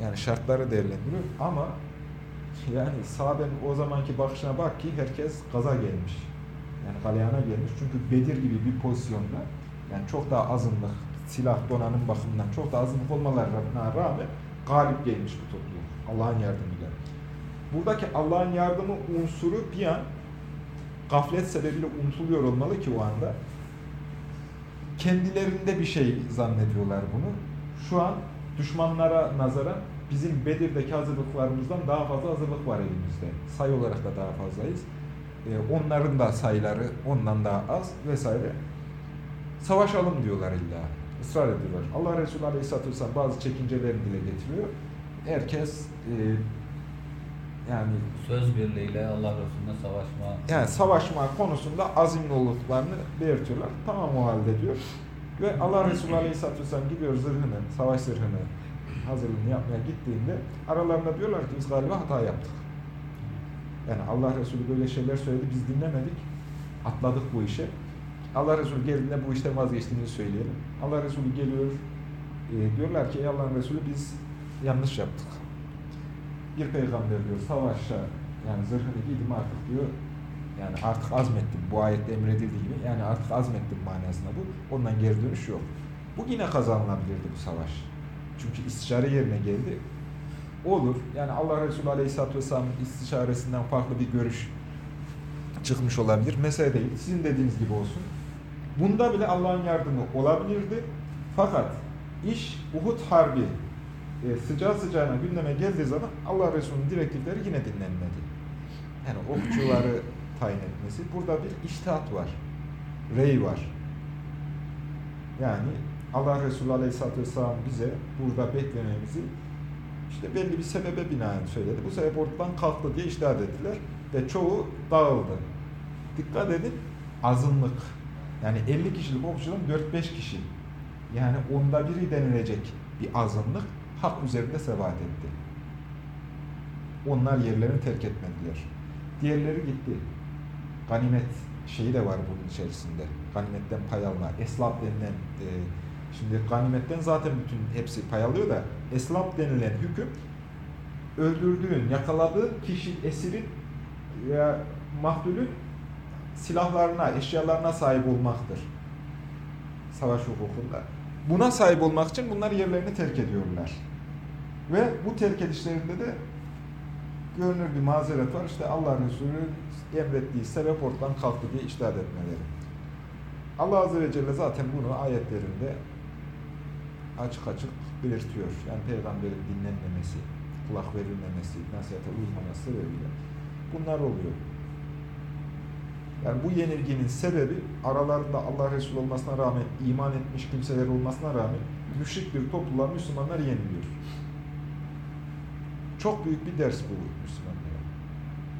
Yani şartları değerlendiriyor ama yani sahabenin o zamanki bakışına bak ki herkes gaza gelmiş. Yani galeyana gelmiş. Çünkü Bedir gibi bir pozisyonda yani çok daha azınlık, silah donanım bakımından çok daha azınlık olmalarına rağmen galip gelmiş bu topluluk. Allah'ın yardımıyla. Buradaki Allah'ın yardımı unsuru bir an gaflet sebebiyle unutuluyor olmalı ki o anda. Kendilerinde bir şey zannediyorlar bunu. Şu an düşmanlara nazaran bizim Bedir'deki hazırlıklarımızdan daha fazla hazırlık var elimizde. Sayı olarak da daha fazlayız. Ee, onların da sayıları ondan daha az vesaire. Savaşalım diyorlar illa. Israr ediyorlar. Allah Resulü Aleyhisselatü Vesselam bazı çekincelerini dile getiriyor. Herkes e, yani Söz birliğiyle Allah Resulüne savaşma. yani savaşma konusunda azimli olduklarını belirtiyorlar. Tamam o halde diyor. Ve Allah Resulü Aleyhisselatü Vesselam gidiyor zırhını, savaş zırhını hazırlığını yapmaya gittiğinde aralarında diyorlar ki biz galiba hata yaptık. Yani Allah Resulü böyle şeyler söyledi biz dinlemedik. Atladık bu işe. Allah Resulü geldiğinde bu işten vazgeçtiğimizi söyleyelim. Allah Resulü geliyor e, diyorlar ki ey Allah'ın Resulü biz yanlış yaptık. Bir peygamber diyor savaşa yani zırhını giydim artık diyor yani artık azmettim. Bu ayette emredildiği gibi. Yani artık azmettim manasında bu. Ondan geri dönüş yok. Bu yine kazanılabilirdi bu savaş. Çünkü istişare yerine geldi. Olur. Yani Allah Resulü Aleyhisselatü Vesselam'ın istişaresinden farklı bir görüş çıkmış olabilir. Mesele değil. Sizin dediğiniz gibi olsun. Bunda bile Allah'ın yardımı olabilirdi. Fakat iş Uhud Harbi e, sıcağı sıcağına gündeme geldiği zaman Allah Resulü'nün direktifleri yine dinlenmedi. Yani okçuları (laughs) tayin etmesi. Burada bir iştihat var. Rey var. Yani Allah Resulü Aleyhisselatü Vesselam bize burada beklememizi işte belli bir sebebe binaen söyledi. Bu sebep ortadan kalktı diye iştahat ettiler ve çoğu dağıldı. Dikkat edin azınlık. Yani 50 kişilik okçudan 4-5 kişi. Yani onda biri denilecek bir azınlık hak üzerinde sebat etti. Onlar yerlerini terk etmediler. Diğerleri gitti. Ganimet şeyi de var bunun içerisinde. Ganimetten pay alma. Eslap denilen e, şimdi ganimetten zaten bütün hepsi pay alıyor da eslap denilen hüküm öldürdüğün, yakaladığın kişi esirin ya mahdulün silahlarına, eşyalarına sahip olmaktır. Savaş hukukunda. Buna sahip olmak için bunlar yerlerini terk ediyorlar. Ve bu terk edişlerinde de görünür bir mazeret var. İşte Allah Resulü emrettiği sebep ortadan kalktı diye iştahat etmeleri. Allah Azze ve Celle zaten bunu ayetlerinde açık açık belirtiyor. Yani peygamberin dinlenmemesi, kulak verilmemesi, nasihate uymaması sebebiyle bunlar oluyor. Yani bu yenilginin sebebi aralarında Allah Resulü olmasına rağmen iman etmiş kimseler olmasına rağmen müşrik bir topluluğa Müslümanlar yeniliyor. Çok büyük bir ders bu Müslümanlara.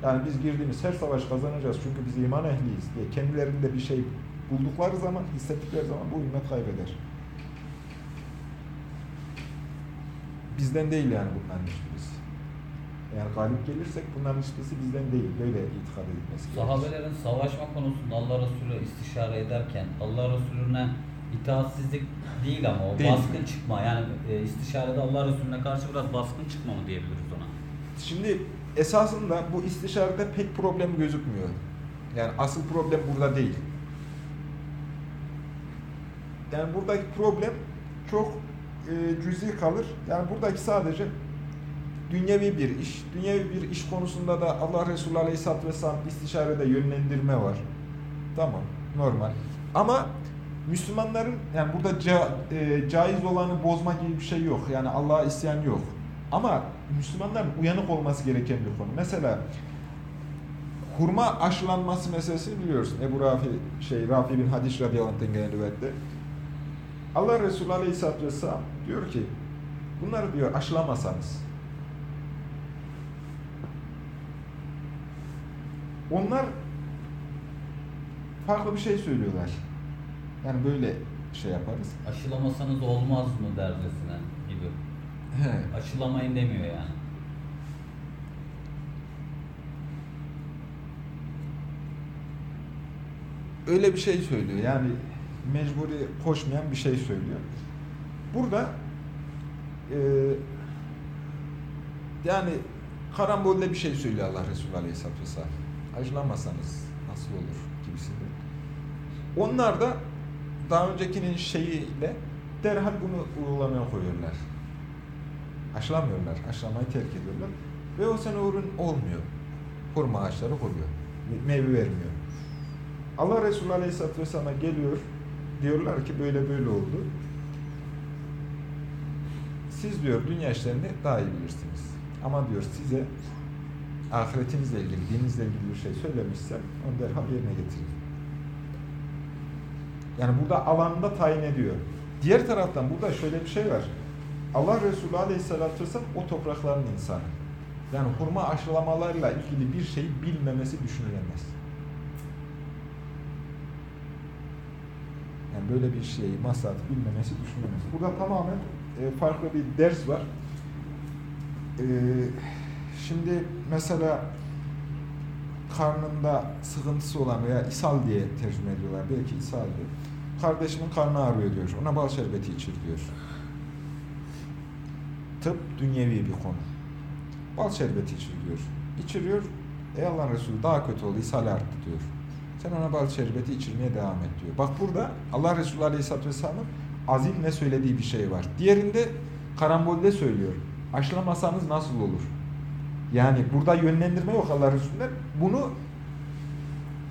Yani biz girdiğimiz her savaş kazanacağız çünkü biz iman ehliyiz diye kendilerinde bir şey buldukları zaman, hissettikleri zaman bu ümmet kaybeder. Bizden değil yani bunların hiçbirisi. Yani galip gelirsek bunların hiçbirisi bizden değil. Böyle itikad edilmesi gerekir. Sahabelerin savaşma konusunda Allah Resulü istişare ederken Allah Resulüne itaatsizlik değil ama o Değil. baskın çıkma yani e, istişarede Allah Resulüne karşı biraz baskın çıkma mı diyebiliriz ona? Şimdi esasında bu istişarede pek problem gözükmüyor. Yani asıl problem burada değil. Yani buradaki problem çok e, cüzi kalır. Yani buradaki sadece dünyevi bir iş. Dünyevi bir iş konusunda da Allah Resulü Aleyhisselatü Vesselam istişarede yönlendirme var. Tamam, normal. Ama Müslümanların yani burada ca, e, caiz olanı bozma gibi bir şey yok. Yani Allah'a isyan yok. Ama Müslümanların uyanık olması gereken bir konu. Mesela hurma aşılanması meselesini biliyorsun. Ebu Rafi, şey, Rafi bin Hadiş radıyallahu anh'tan gelen rivayette. Allah Resulü aleyhisselatü vesselam diyor ki bunları diyor aşılamasanız onlar farklı bir şey söylüyorlar. Yani böyle şey yaparız. Aşılamasanız olmaz mı dercesine gibi. He. Aşılamayın demiyor yani. öyle bir şey söylüyor. Yani mecburi koşmayan bir şey söylüyor. Burada e, yani karambolde bir şey söylüyor Allah Resulü Aleyhisselatü Vesselam. Acılamazsanız nasıl olur gibisinden. Onlar da daha öncekinin şeyiyle derhal bunu uygulamaya koyuyorlar. Aşılamıyorlar. Aşılamayı terk ediyorlar. Ve o sene ürün olmuyor. Hurma ağaçları koruyor. Meyve vermiyor. Allah Resulü Aleyhisselatü Vesselam'a geliyor. Diyorlar ki böyle böyle oldu. Siz diyor dünya işlerini daha iyi bilirsiniz. Ama diyor size ahiretinizle ilgili, dininizle ilgili bir şey söylemişsem onu derhal yerine getirin. Yani burada alanında tayin ediyor. Diğer taraftan burada şöyle bir şey var. Allah Resulü Aleyhisselatü Vesselam o toprakların insanı. Yani hurma aşılamalarla ilgili bir şey bilmemesi düşünülemez. Yani böyle bir şeyi, maslahatı bilmemesi düşünülemez. Burada tamamen e, farklı bir ders var. E, şimdi mesela karnında sıkıntısı olan veya ishal diye tercüme ediyorlar. Belki ishal diyor. Kardeşimin karnı ağrıyor diyor. Ona bal şerbeti içir diyor. Tıp dünyevi bir konu. Bal şerbeti içir diyor. İçiriyor. Ey Allah'ın Resulü daha kötü oldu. ishal arttı diyor. Sen ona bal şerbeti içirmeye devam et diyor. Bak burada Allah Resulü Aleyhisselatü Vesselam'ın azim ne söylediği bir şey var. Diğerinde karambolde söylüyor. Aşılamasanız nasıl olur? Yani burada yönlendirme yok Allah Resulü'nden. Bunu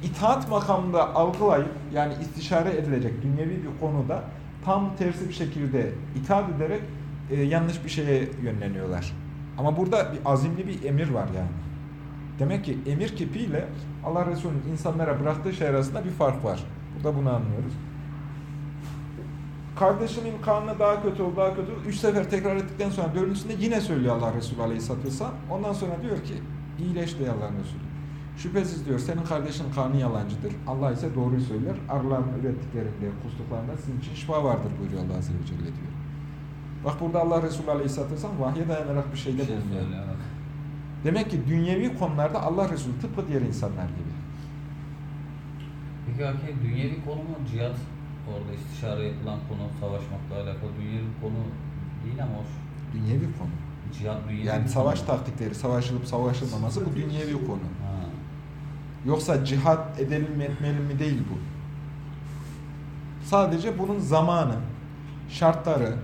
itaat makamında algılayıp yani istişare edilecek dünyevi bir konuda tam tersi bir şekilde itaat ederek e, yanlış bir şeye yönleniyorlar. Ama burada bir azimli bir emir var yani. Demek ki emir kipiyle Allah Resulü'nün insanlara bıraktığı şey arasında bir fark var. Burada bunu anlıyoruz. Kardeşimin karnı daha kötü oldu, daha kötü oldu. Üç sefer tekrar ettikten sonra dördüncüsünde yine söylüyor Allah Resulü Aleyhisselatü Vesselam. Ondan sonra diyor ki, iyileş diyor Allah'ın Resulü. Şüphesiz diyor, senin kardeşinin karnı yalancıdır. Allah ise doğruyu söyler. Arıların ürettiklerinde, kustuklarında sizin için şifa vardır buyuruyor Allah Azze ve Celle diyor. Bak burada Allah Resulü Aleyhisselatü Vesselam vahye dayanarak bir şeyde şey bulunuyor. söyle, evet. Demek ki dünyevi konularda Allah Resulü tıpkı diğer insanlar gibi. Peki Hakim, dünyevi konu mu cihat? Orada istişare yapılan konu, savaşmakla alakalı dünyevi konu değil ama o Dünyevi konu. cihat dünyevi Yani bir savaş konu. taktikleri, savaşılıp savaşılmaması bu dünyevi konu. Ha. Yoksa cihat edelim mi etmeyelim mi değil bu. Sadece bunun zamanı, şartları,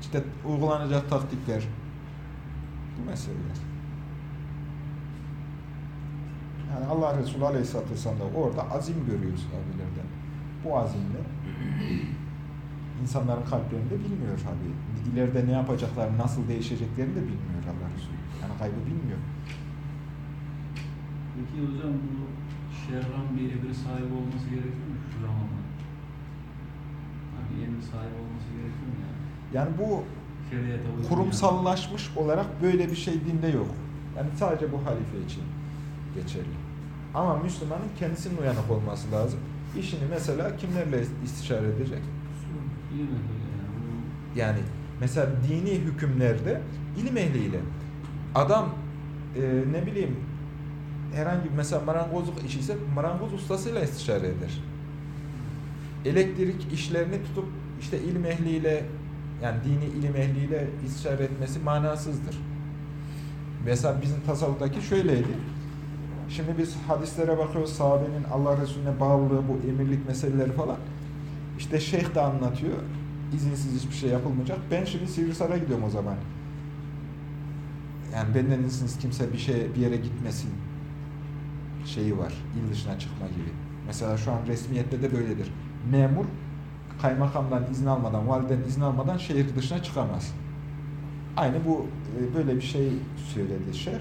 işte uygulanacak taktikler, bu meseleler. Yani Allah Resulü Aleyhisselatü Vesselam da orada azim görüyor sahabelerden. Bu azimle (clears throat) insanların kalplerinde bilmiyor tabi. İleride ne yapacaklarını, nasıl değişeceklerini de bilmiyor Allah Resulü. Yani kaybı bilmiyor. Peki hocam bu şerran bir emri sahibi olması gerekiyor mu şu zamanda? Hani emri sahibi olması gerekiyor mu yani? Yani bu kurumsallaşmış olarak böyle bir şey dinde yok. Yani sadece bu halife için geçerli. Ama Müslümanın kendisinin uyanık olması lazım. İşini mesela kimlerle istişare edecek? yani. Mesela dini hükümlerde ilim ehliyle. Adam e, ne bileyim herhangi bir mesela marangozluk işi ise marangoz ustasıyla istişare eder. Elektrik işlerini tutup işte ilim ehliyle yani dini ilim ehliyle istişare etmesi manasızdır. Mesela bizim tasavvuftaki şöyleydi. Şimdi biz hadislere bakıyoruz sahabenin Allah Resulüne bağlılığı bu emirlik meseleleri falan. İşte şeyh de anlatıyor. İzinsiz hiçbir şey yapılmayacak. Ben şimdi Sivrisar'a gidiyorum o zaman. Yani benden izinsiz kimse bir şey bir yere gitmesin şeyi var. İl dışına çıkma gibi. Mesela şu an resmiyette de böyledir. Memur kaymakamdan izin almadan, validen izin almadan şehir dışına çıkamaz. Aynı bu e, böyle bir şey söyledi şeyh.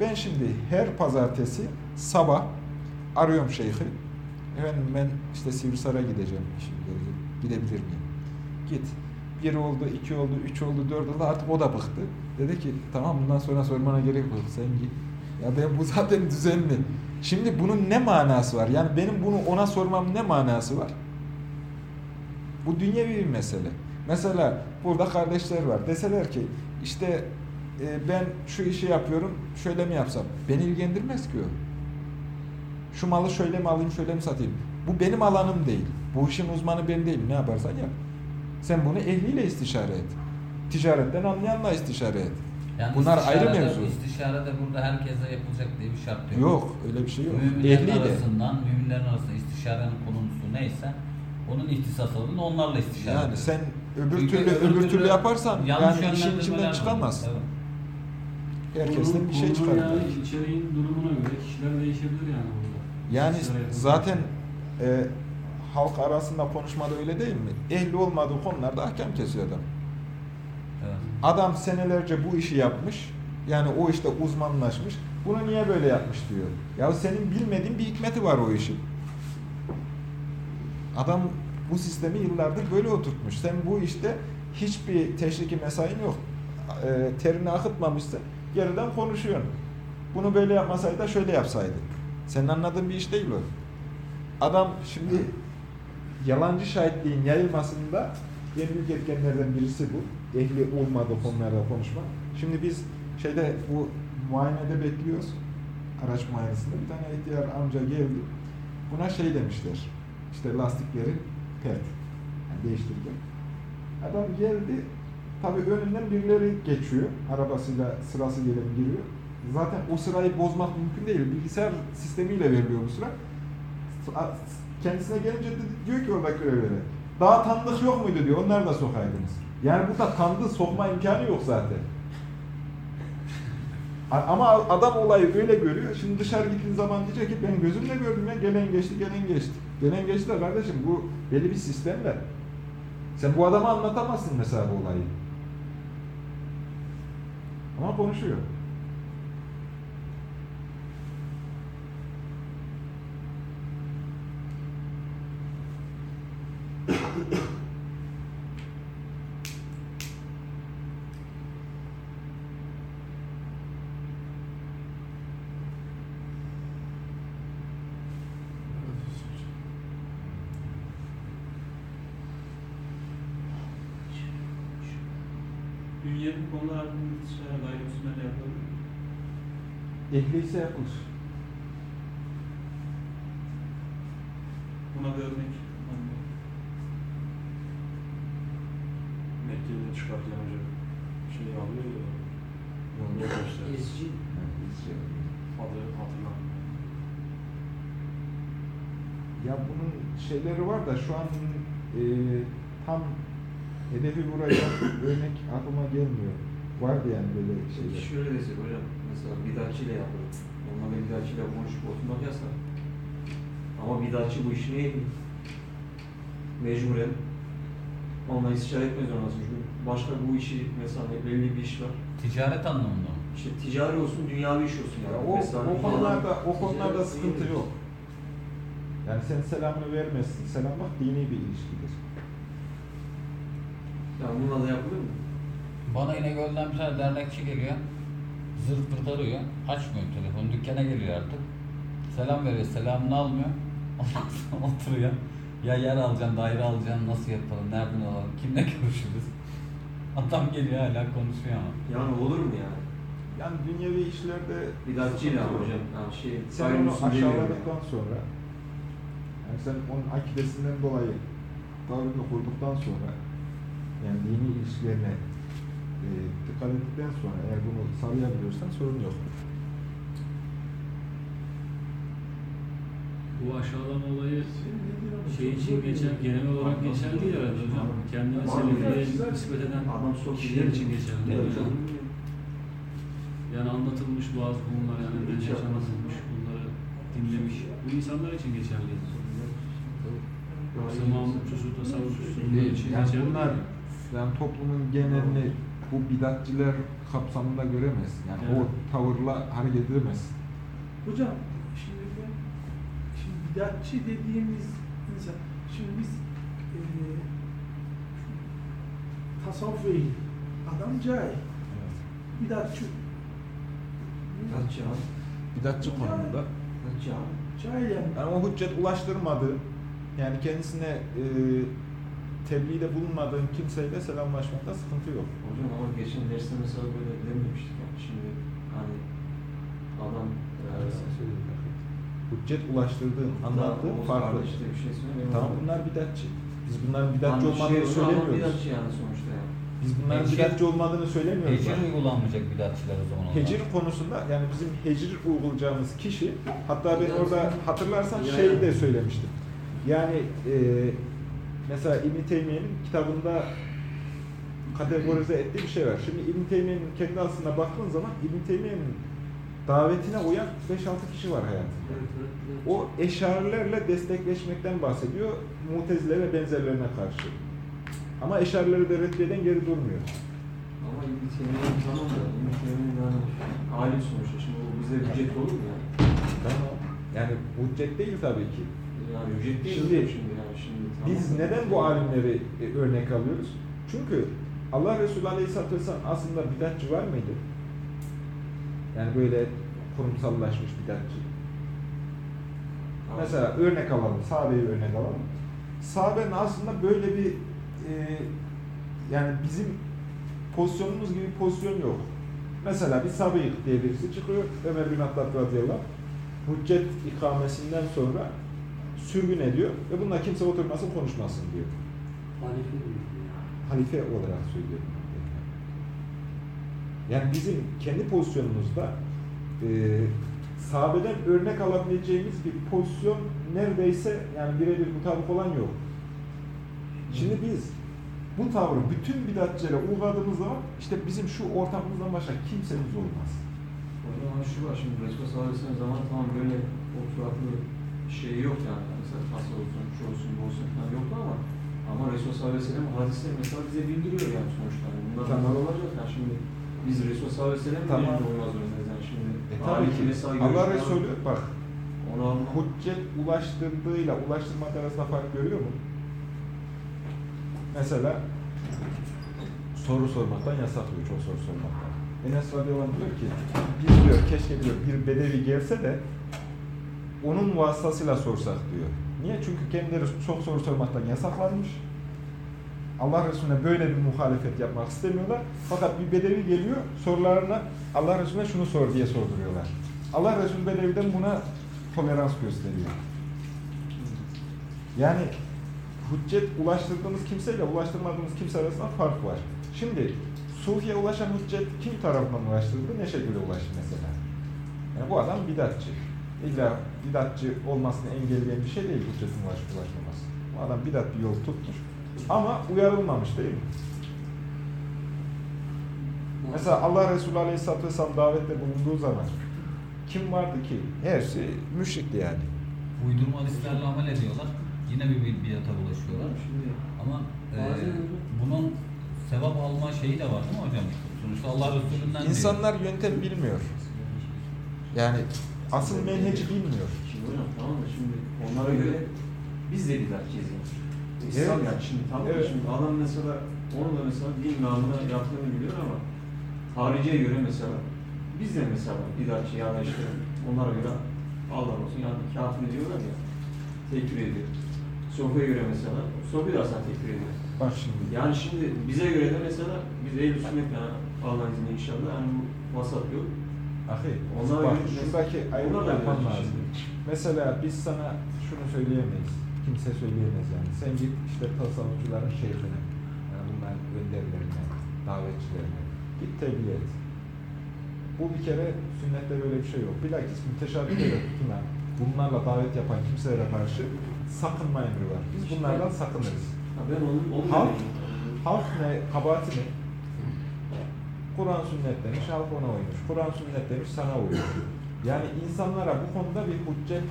Ben şimdi her pazartesi sabah arıyorum şeyhi. Efendim ben işte Sivrisar'a gideceğim. Şimdi gidebilir miyim? Git. Bir oldu, iki oldu, üç oldu, dört oldu. Artık o da bıktı. Dedi ki tamam bundan sonra sormana gerek yok. Sen git. Ya ben bu (laughs) zaten düzenli. Şimdi bunun ne manası var? Yani benim bunu ona sormam ne manası var? Bu dünyevi bir mesele. Mesela burada kardeşler var. Deseler ki işte e, ben şu işi yapıyorum, şöyle mi yapsam? Beni ilgilendirmez ki o. Şu malı şöyle mi alayım, şöyle mi satayım? Bu benim alanım değil. Bu işin uzmanı ben değilim. Ne yaparsan yap. Sen bunu ehliyle istişare et. Ticaretten anlayanla istişare et. Yani Bunlar ayrı mevzu. İstişarede burada herkese yapılacak diye bir şart yok. Yok, öyle bir şey yok. Müminlerin Ehliyle. arasından, müminlerin arasında istişarenin konusu neyse onun ihtisas alanı onlarla istişare Yani edilir. sen öbür Çünkü türlü öbür türlü yaparsan yanlış yani işin içinden yönlendirmeler çıkamaz. var. Evet. Herkesten bir şey konu- çıkar. Yani içeriğin durumuna göre kişiler değişebilir yani burada. Yani yapmak. zaten e, halk arasında konuşmada öyle değil mi? Ehli olmadığı konularda hakem kesiyor adam. Evet. Adam senelerce bu işi yapmış. Yani o işte uzmanlaşmış. Bunu niye böyle yapmış diyor. Ya senin bilmediğin bir hikmeti var o işin. Adam bu sistemi yıllardır böyle oturtmuş. Sen bu işte hiçbir teşriki mesain yok. E, terini akıtmamışsın. Geriden konuşuyorsun. Bunu böyle yapmasaydı da şöyle yapsaydı. Senin anladığın bir iş değil o. Adam şimdi yalancı şahitliğin yayılmasında en büyük etkenlerden birisi bu. Ehli olmadığı konularda konuşma. Şimdi biz şeyde bu muayenede bekliyoruz. Araç muayenesinde bir tane ihtiyar amca geldi. Buna şey demişler. İşte lastikleri pert. Yani değiştirdi. Adam geldi. Tabii önünden birileri geçiyor. Arabasıyla sırası gelen giriyor. Zaten o sırayı bozmak mümkün değil. Bilgisayar sistemiyle veriliyor bu sıra. Kendisine gelince diyor ki oradaki görevlere. Daha tanıdık yok muydu diyor. Onları da sokaydınız. Yani burada tanıdığı sokma imkanı yok zaten. Ama adam olayı öyle görüyor. Şimdi dışarı gittiğin zaman diyecek ki ben gözümle gördüm ya gelen geçti gelen geçti. Gelen geçti de kardeşim bu belli bir sistemle. Sen bu adama anlatamazsın mesela bu olayı. Ama konuşuyor. Dünya bu konular hakkında istişare gayrimüslimlerle yapılabilir mi? Ehliyse yapılır. Buna bir örnek. Mekke'den çıkarken önce şey alıyor ya. Yolunu göster. Ezci. Adı hatırlamıyorum. Ya bunun şeyleri var da şu an e, tam hedefi vuracak örnek aklıma gelmiyor. Vardı yani böyle şeyler. Şöyle desek hocam, mesela bidatçıyla yapılır. Onunla bidatçıyla konuşup oturmak yasak. Ama bidatçı bu işi yapıyor? Mecburen onunla istişare etmez zorundasın. Çünkü başka bu işi mesela belli bir iş var. Ticaret anlamında mı? İşte ticari olsun, dünyavi iş olsun Ya yani. o, Mesela o konularda o konularda sıkıntı değil. yok. Yani sen selamını vermezsin. Selamlık dini bir ilişkidir. Yani bununla da yapılır mı? Bana İnegöl'den bir tane dernekçi geliyor. Zırt pırt arıyor. Açmıyor telefonu. Dükkana geliyor artık. Selam veriyor. Selamını almıyor. (laughs) Ondan sonra oturuyor. Ya yer alacaksın, daire alacaksın, nasıl yapalım, nereden alalım, kimle görüşürüz? Adam geliyor hala konuşuyor ama. Yani olur mu yani? Yani dünyevi işlerde sıkıntı yok. hocam. Yani şey, Sen onu aşağıladıktan sonra yani sen onun akidesinden dolayı tavrını koyduktan sonra yani dini ilişkilerine e, dikkat ettikten sonra eğer bunu sağlayabiliyorsan sorun yok. bu aşağılama olayı şey için geçer, genel olarak geçer değil herhalde hocam. Kendini selefiye nispet eden kişiler için geçerli değil mi hocam? Yani anlatılmış bazı konular yani ben Hiç yaşanılmış, bunları dinlemiş. Bu insanlar için geçerli. Yoksa Mahmutçusu, tasavvufçusu bunlar için Yani geçerli bunlar değil. yani toplumun genelini bu bidatçiler kapsamında göremez. Yani o Evet. tavırla hareket edemez. Hocam şimdi ben şimdi bidatçı dediğimiz insan şimdi biz eee tasavvuf ehli adam cahil bidatçı Bidatçı abi. Bidatçı konumunda. Bidatçı abi. cahil yani Yani o hüccet ulaştırmadığı, yani kendisine e, tebliğde bulunmadığın kimseyle selamlaşmakta sıkıntı yok. Hocam ama geçen derste mesela böyle dememiştik yani şimdi hani adam Hüccet ulaştırdığın, anlattığın farklı. de bir şey. Tamam bunlar bidatçı. Biz bunların bidatçı Hani olmadığını şey, söylemiyoruz. Bidatçı yani sonuçta yani. Biz bunların Hecir- bidatçı olmadığını söylemiyoruz. Hecir uygulanmayacak bidatçiler o zaman onlar. Hecir konusunda yani bizim hecir uygulayacağımız kişi hatta ben orada hatırlarsan Ya. şeyi de söylemiştim. Yani e, mesela İbn Teymiye'nin kitabında kategorize ettiği bir şey var. Şimdi İbn Teymiye'nin kendi aslına baktığın zaman İbn Teymiye'nin davetine uyan 5-6 kişi var hayatında. O eşarilerle destekleşmekten bahsediyor. Mutezile ve benzerlerine karşı. Ama eşarileri de reddeden geri durmuyor. Ama İbn Teymiye'nin tamam da İbn Teymiye'nin yani alim sonuçta şimdi o bize ücret olur mu yani? Tamam. Yani hüccet değil tabii ki. Yani ücret değil Şimdi- mi şimdi yani şimdi. tamam. Biz neden bu alimleri e, örnek alıyoruz? Çünkü Allah Resulü Aleyhisselatü Vesselam aslında bidatçı var mıydı? Yani böyle kurumsallaşmış bidatçı. Tamam. Mesela örnek alalım, sahabeyi örnek alalım. Sahabenin aslında böyle bir e, yani bizim pozisyonumuz gibi pozisyon yok. Mesela bir sabıyık diye birisi çıkıyor, Ömer bin Hattab radıyallahu hüccet ikamesinden sonra sürgün ediyor ve bununla kimse oturmasın konuşmasın diyor. Halife olarak söylüyorum. Yani bizim kendi pozisyonumuzda e, sahabeden örnek alabileceğimiz bir pozisyon neredeyse yani birebir mutabık olan yok. Şimdi biz bu tavrı bütün bidatçilere uyguladığımız zaman işte bizim şu ortamımızdan başka kimsemiz olmaz. Hocam ama şu var şimdi Resul sallallahu aleyhi ve sellem zaman tamam böyle oturaklı şey yok yani. Mesela tasa olsun, şu olsun, bu olsun falan yoktu ama ama Resul sallallahu aleyhi ve sellem hadisleri mesela bize bildiriyor yani sonuçta. Yani bunlar Tamam. olacak yani şimdi biz Resul sallallahu aleyhi ve sellem'in Tamam. olmaz zorundayız yani şimdi. E tabii ki. mesela Allah Resulü bak Onu hüccet ulaştırdığıyla ulaştırmak arasında fark görüyor mu? Mesela soru sormaktan yasaklıyor çok soru sormaktan. Enes radıyallahu anh diyor ki biz diyor keşke diyor bir bedevi gelse de onun vasıtasıyla sorsak diyor. Niye? Çünkü kendileri çok soru sormaktan yasaklanmış. Allah Resulüne böyle bir muhalefet yapmak istemiyorlar. Fakat bir bedevi geliyor, sorularına Allah Resulüne şunu sor diye sorduruyorlar. Allah Resulü bedeviden buna tolerans gösteriyor. Yani hüccet ulaştırdığımız kimseyle ulaştırmadığımız kimse arasında fark var. Şimdi Sufi'ye ulaşan hüccet kim tarafından ulaştırıldı, ne şekilde ulaştı mesela? Yani bu adam bidatçı. İlla bidatçı olmasını engelleyen bir şey değil hüccetin ulaşıp ulaşmaması. Bu adam bidat bir yol tutmuş. Ama uyarılmamış değil mi? Mesela Allah Resulü Aleyhisselatü Vesselam davette bulunduğu zaman kim vardı ki? Hepsi müşrikti yani. Uydurma hadislerle amel ediyorlar. Yine bir bidata bulaşıyorlar. Şimdi Ama e, bunun sevap alma şeyi de var değil mi hocam? Sonuçta Allah Resulü'nden diyor. İnsanlar yöntem bilmiyor. Yani asıl menheci bilmiyor. Şimdi hocam tamam da şimdi onlara göre biz de bidatçıyız yani. İslam Evet. yani şimdi tamam Evet. Şimdi adam mesela onu da mesela din namına yaptığını biliyor ama hariciye göre mesela biz de mesela bidatçı ya da işte onlara göre Allah olsun yani kafir diyorlar ya tekfir ediyor. Sofi'ye göre mesela Sofi de aslında tekfir ediyor. Bak şimdi. Yani şimdi bize göre de mesela biz ehl sünnet yani Allah'ın izniyle inşallah yani bu vasat yok. Ahi, Onlar bak şuradaki ayrımı yapman lazım. Mesela biz sana şunu söyleyemeyiz. Kimse söyleyemez yani. Sen git işte tasavvufçuların şeyhine, yani bunların önderlerine, davetçilerine git tebliğ et. Bu bir kere sünnette böyle bir şey yok. Bilakis müteşabbihlere tutunan, bunlarla davet yapan kimselere karşı sakınma emri var. Biz bunlardan sakınırız. Ben onu, onu Halk-. Halk ne, kabahati ne? Kur'an sünnet demiş, halk ona uymuş. Kur'an sünnet demiş, sana uymuş. Yani insanlara bu konuda bir hüccet,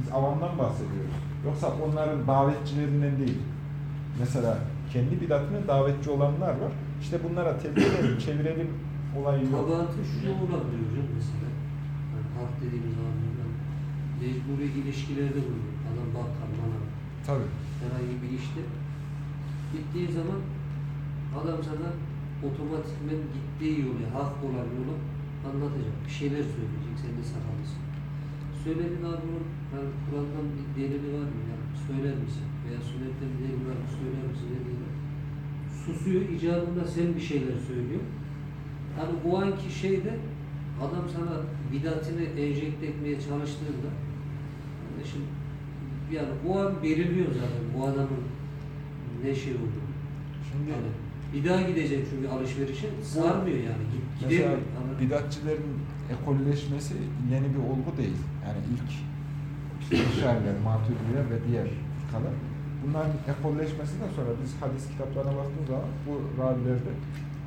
biz avamdan bahsediyoruz. Yoksa onların davetçilerinden değil. Mesela kendi bidatine davetçi olanlar var. İşte bunlara tebliğ edelim, (coughs) çevirelim olayı yok. Kabahati şu olabilir hocam mesela. Yani hak dediğimiz yani mecburi ilişkilerde bulunuyor. Adam bakkal, manav, Tabii. herhangi bir işte. Gittiği zaman adam sana otomatikmen gittiği yolu, hak olan yolu anlatacak. Bir şeyler söyleyecek. Sen de sakallısın. Söyledin abi bunun yani Kur'an'dan bir delili var mı? Yani söyler misin? Veya sünnetten bir delili var mı? Söyler misin? Dediğinde susuyor. icabında sen bir şeyler söylüyor. Hani o anki şeyde adam sana bidatini enjekte etmeye çalıştığında yani şimdi yani o an belirliyor zaten bu adamın ne şey olduğunu. Şimdi Yani bir daha gidecek çünkü alışverişe sarmıyor yani. Mesela gidemiyor. Mı? bidatçilerin ekolleşmesi yeni bir olgu değil. Yani ilk işte (coughs) Şairler, ve diğer fırkalar. Bunların ekolleşmesinden sonra biz hadis kitaplarına baktığımız zaman bu ravilerde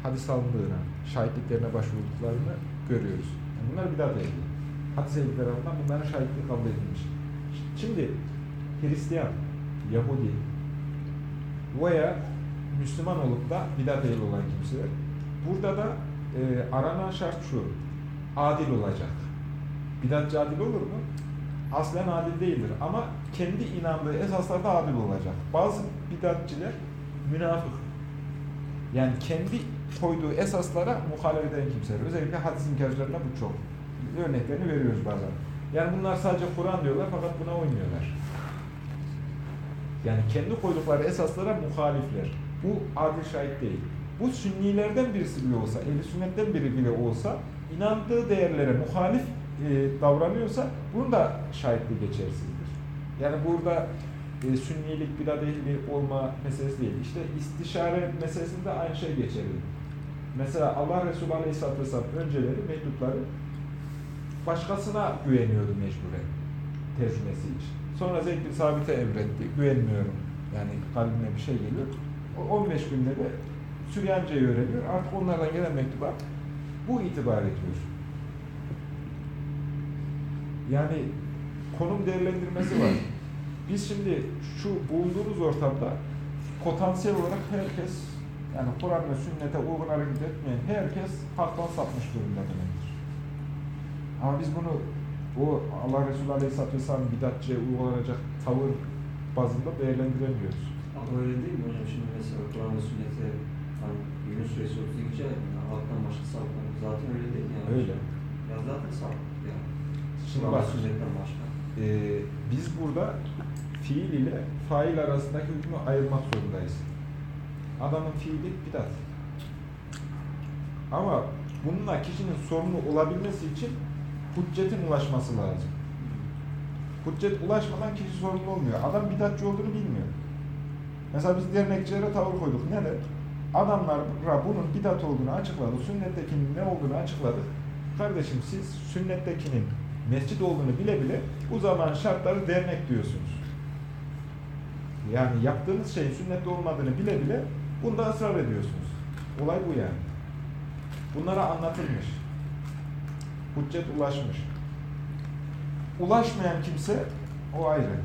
hadis alındığını, şahitliklerine başvurduklarını görüyoruz. Yani bunlar bidat ehli. Hadis ehli tarafından bunların şahitliği kabul edilmiş. Şimdi Hristiyan, Yahudi veya Müslüman olup da bidat ehli olan kimseler burada da e, aranan şart şu, adil olacak. Bidatçı adil olur mu? Aslen adil değildir ama kendi inandığı esaslarda adil olacak. Bazı bidatçiler münafık. Yani kendi koyduğu esaslara muhalefet eden kimseler. Özellikle hadis inkarcılarına bu çok. Örneklerini veriyoruz bazen. Yani bunlar sadece Kur'an diyorlar fakat buna uymuyorlar. Yani kendi koydukları esaslara muhalifler. Bu adil şahit değil. Bu sünnilerden birisi bile olsa, ehli sünnetten biri bile olsa inandığı değerlere muhalif e, davranıyorsa bunun da şahitliği geçersizdir. Yani burada e, sünnilik, bidat ehli olma meselesi değil. İşte istişare meselesinde aynı şey geçerli. Mesela Allah Resulü Aleyhisselatü Vesselam önceleri mektupları başkasına güveniyordu mecburen tercümesi için. Sonra Zeyd bin Sabit'e emretti. Güvenmiyorum. Yani kalbime bir şey geliyor. O 15 günde de Süryanca'yı öğreniyor. Artık onlardan gelen mektuba bu itibar ediyor. yani konum değerlendirmesi var. Biz şimdi şu bulunduğumuz ortamda potansiyel olarak herkes yani Kur'an ve sünnete uygun hareket etmeyen herkes haktan sapmış durumda demektir. Ama biz bunu o Allah Resulü Aleyhisselatü Vesselam bidatçıya uygulanacak tavır bazında değerlendiremiyoruz. Ama öyle değil mi hocam? Şimdi mesela Kur'an ve sünnete hani Yunus Suresi 32. ayetinde halktan başka sapmak zaten öyle değil yani. Öyle. Ya zaten sapık yani. Şimdi Kur'an bak, sünnetten başka. e, biz burada fiil ile fail arasındaki hükmü ayırmak zorundayız. Adamın fiili bidat. Ama bununla kişinin sorumlu olabilmesi için hüccetin ulaşması lazım. Hüccet ulaşmadan kişi sorumlu olmuyor. Adam bidatçı olduğunu bilmiyor. Mesela biz dernekçilere tavır koyduk. Neden? Adamlara bunun bidat olduğunu açıkladık. Sünnettekinin ne olduğunu açıkladık. Kardeşim siz sünnettekinin mescit olduğunu bile bile bu zaman şartları dernek diyorsunuz. Yani yaptığınız şeyin sünnette olmadığını bile bile bunda ısrar ediyorsunuz. Olay bu yani. Bunlara anlatılmış. Hüccet ulaşmış. Ulaşmayan kimse o ayrı.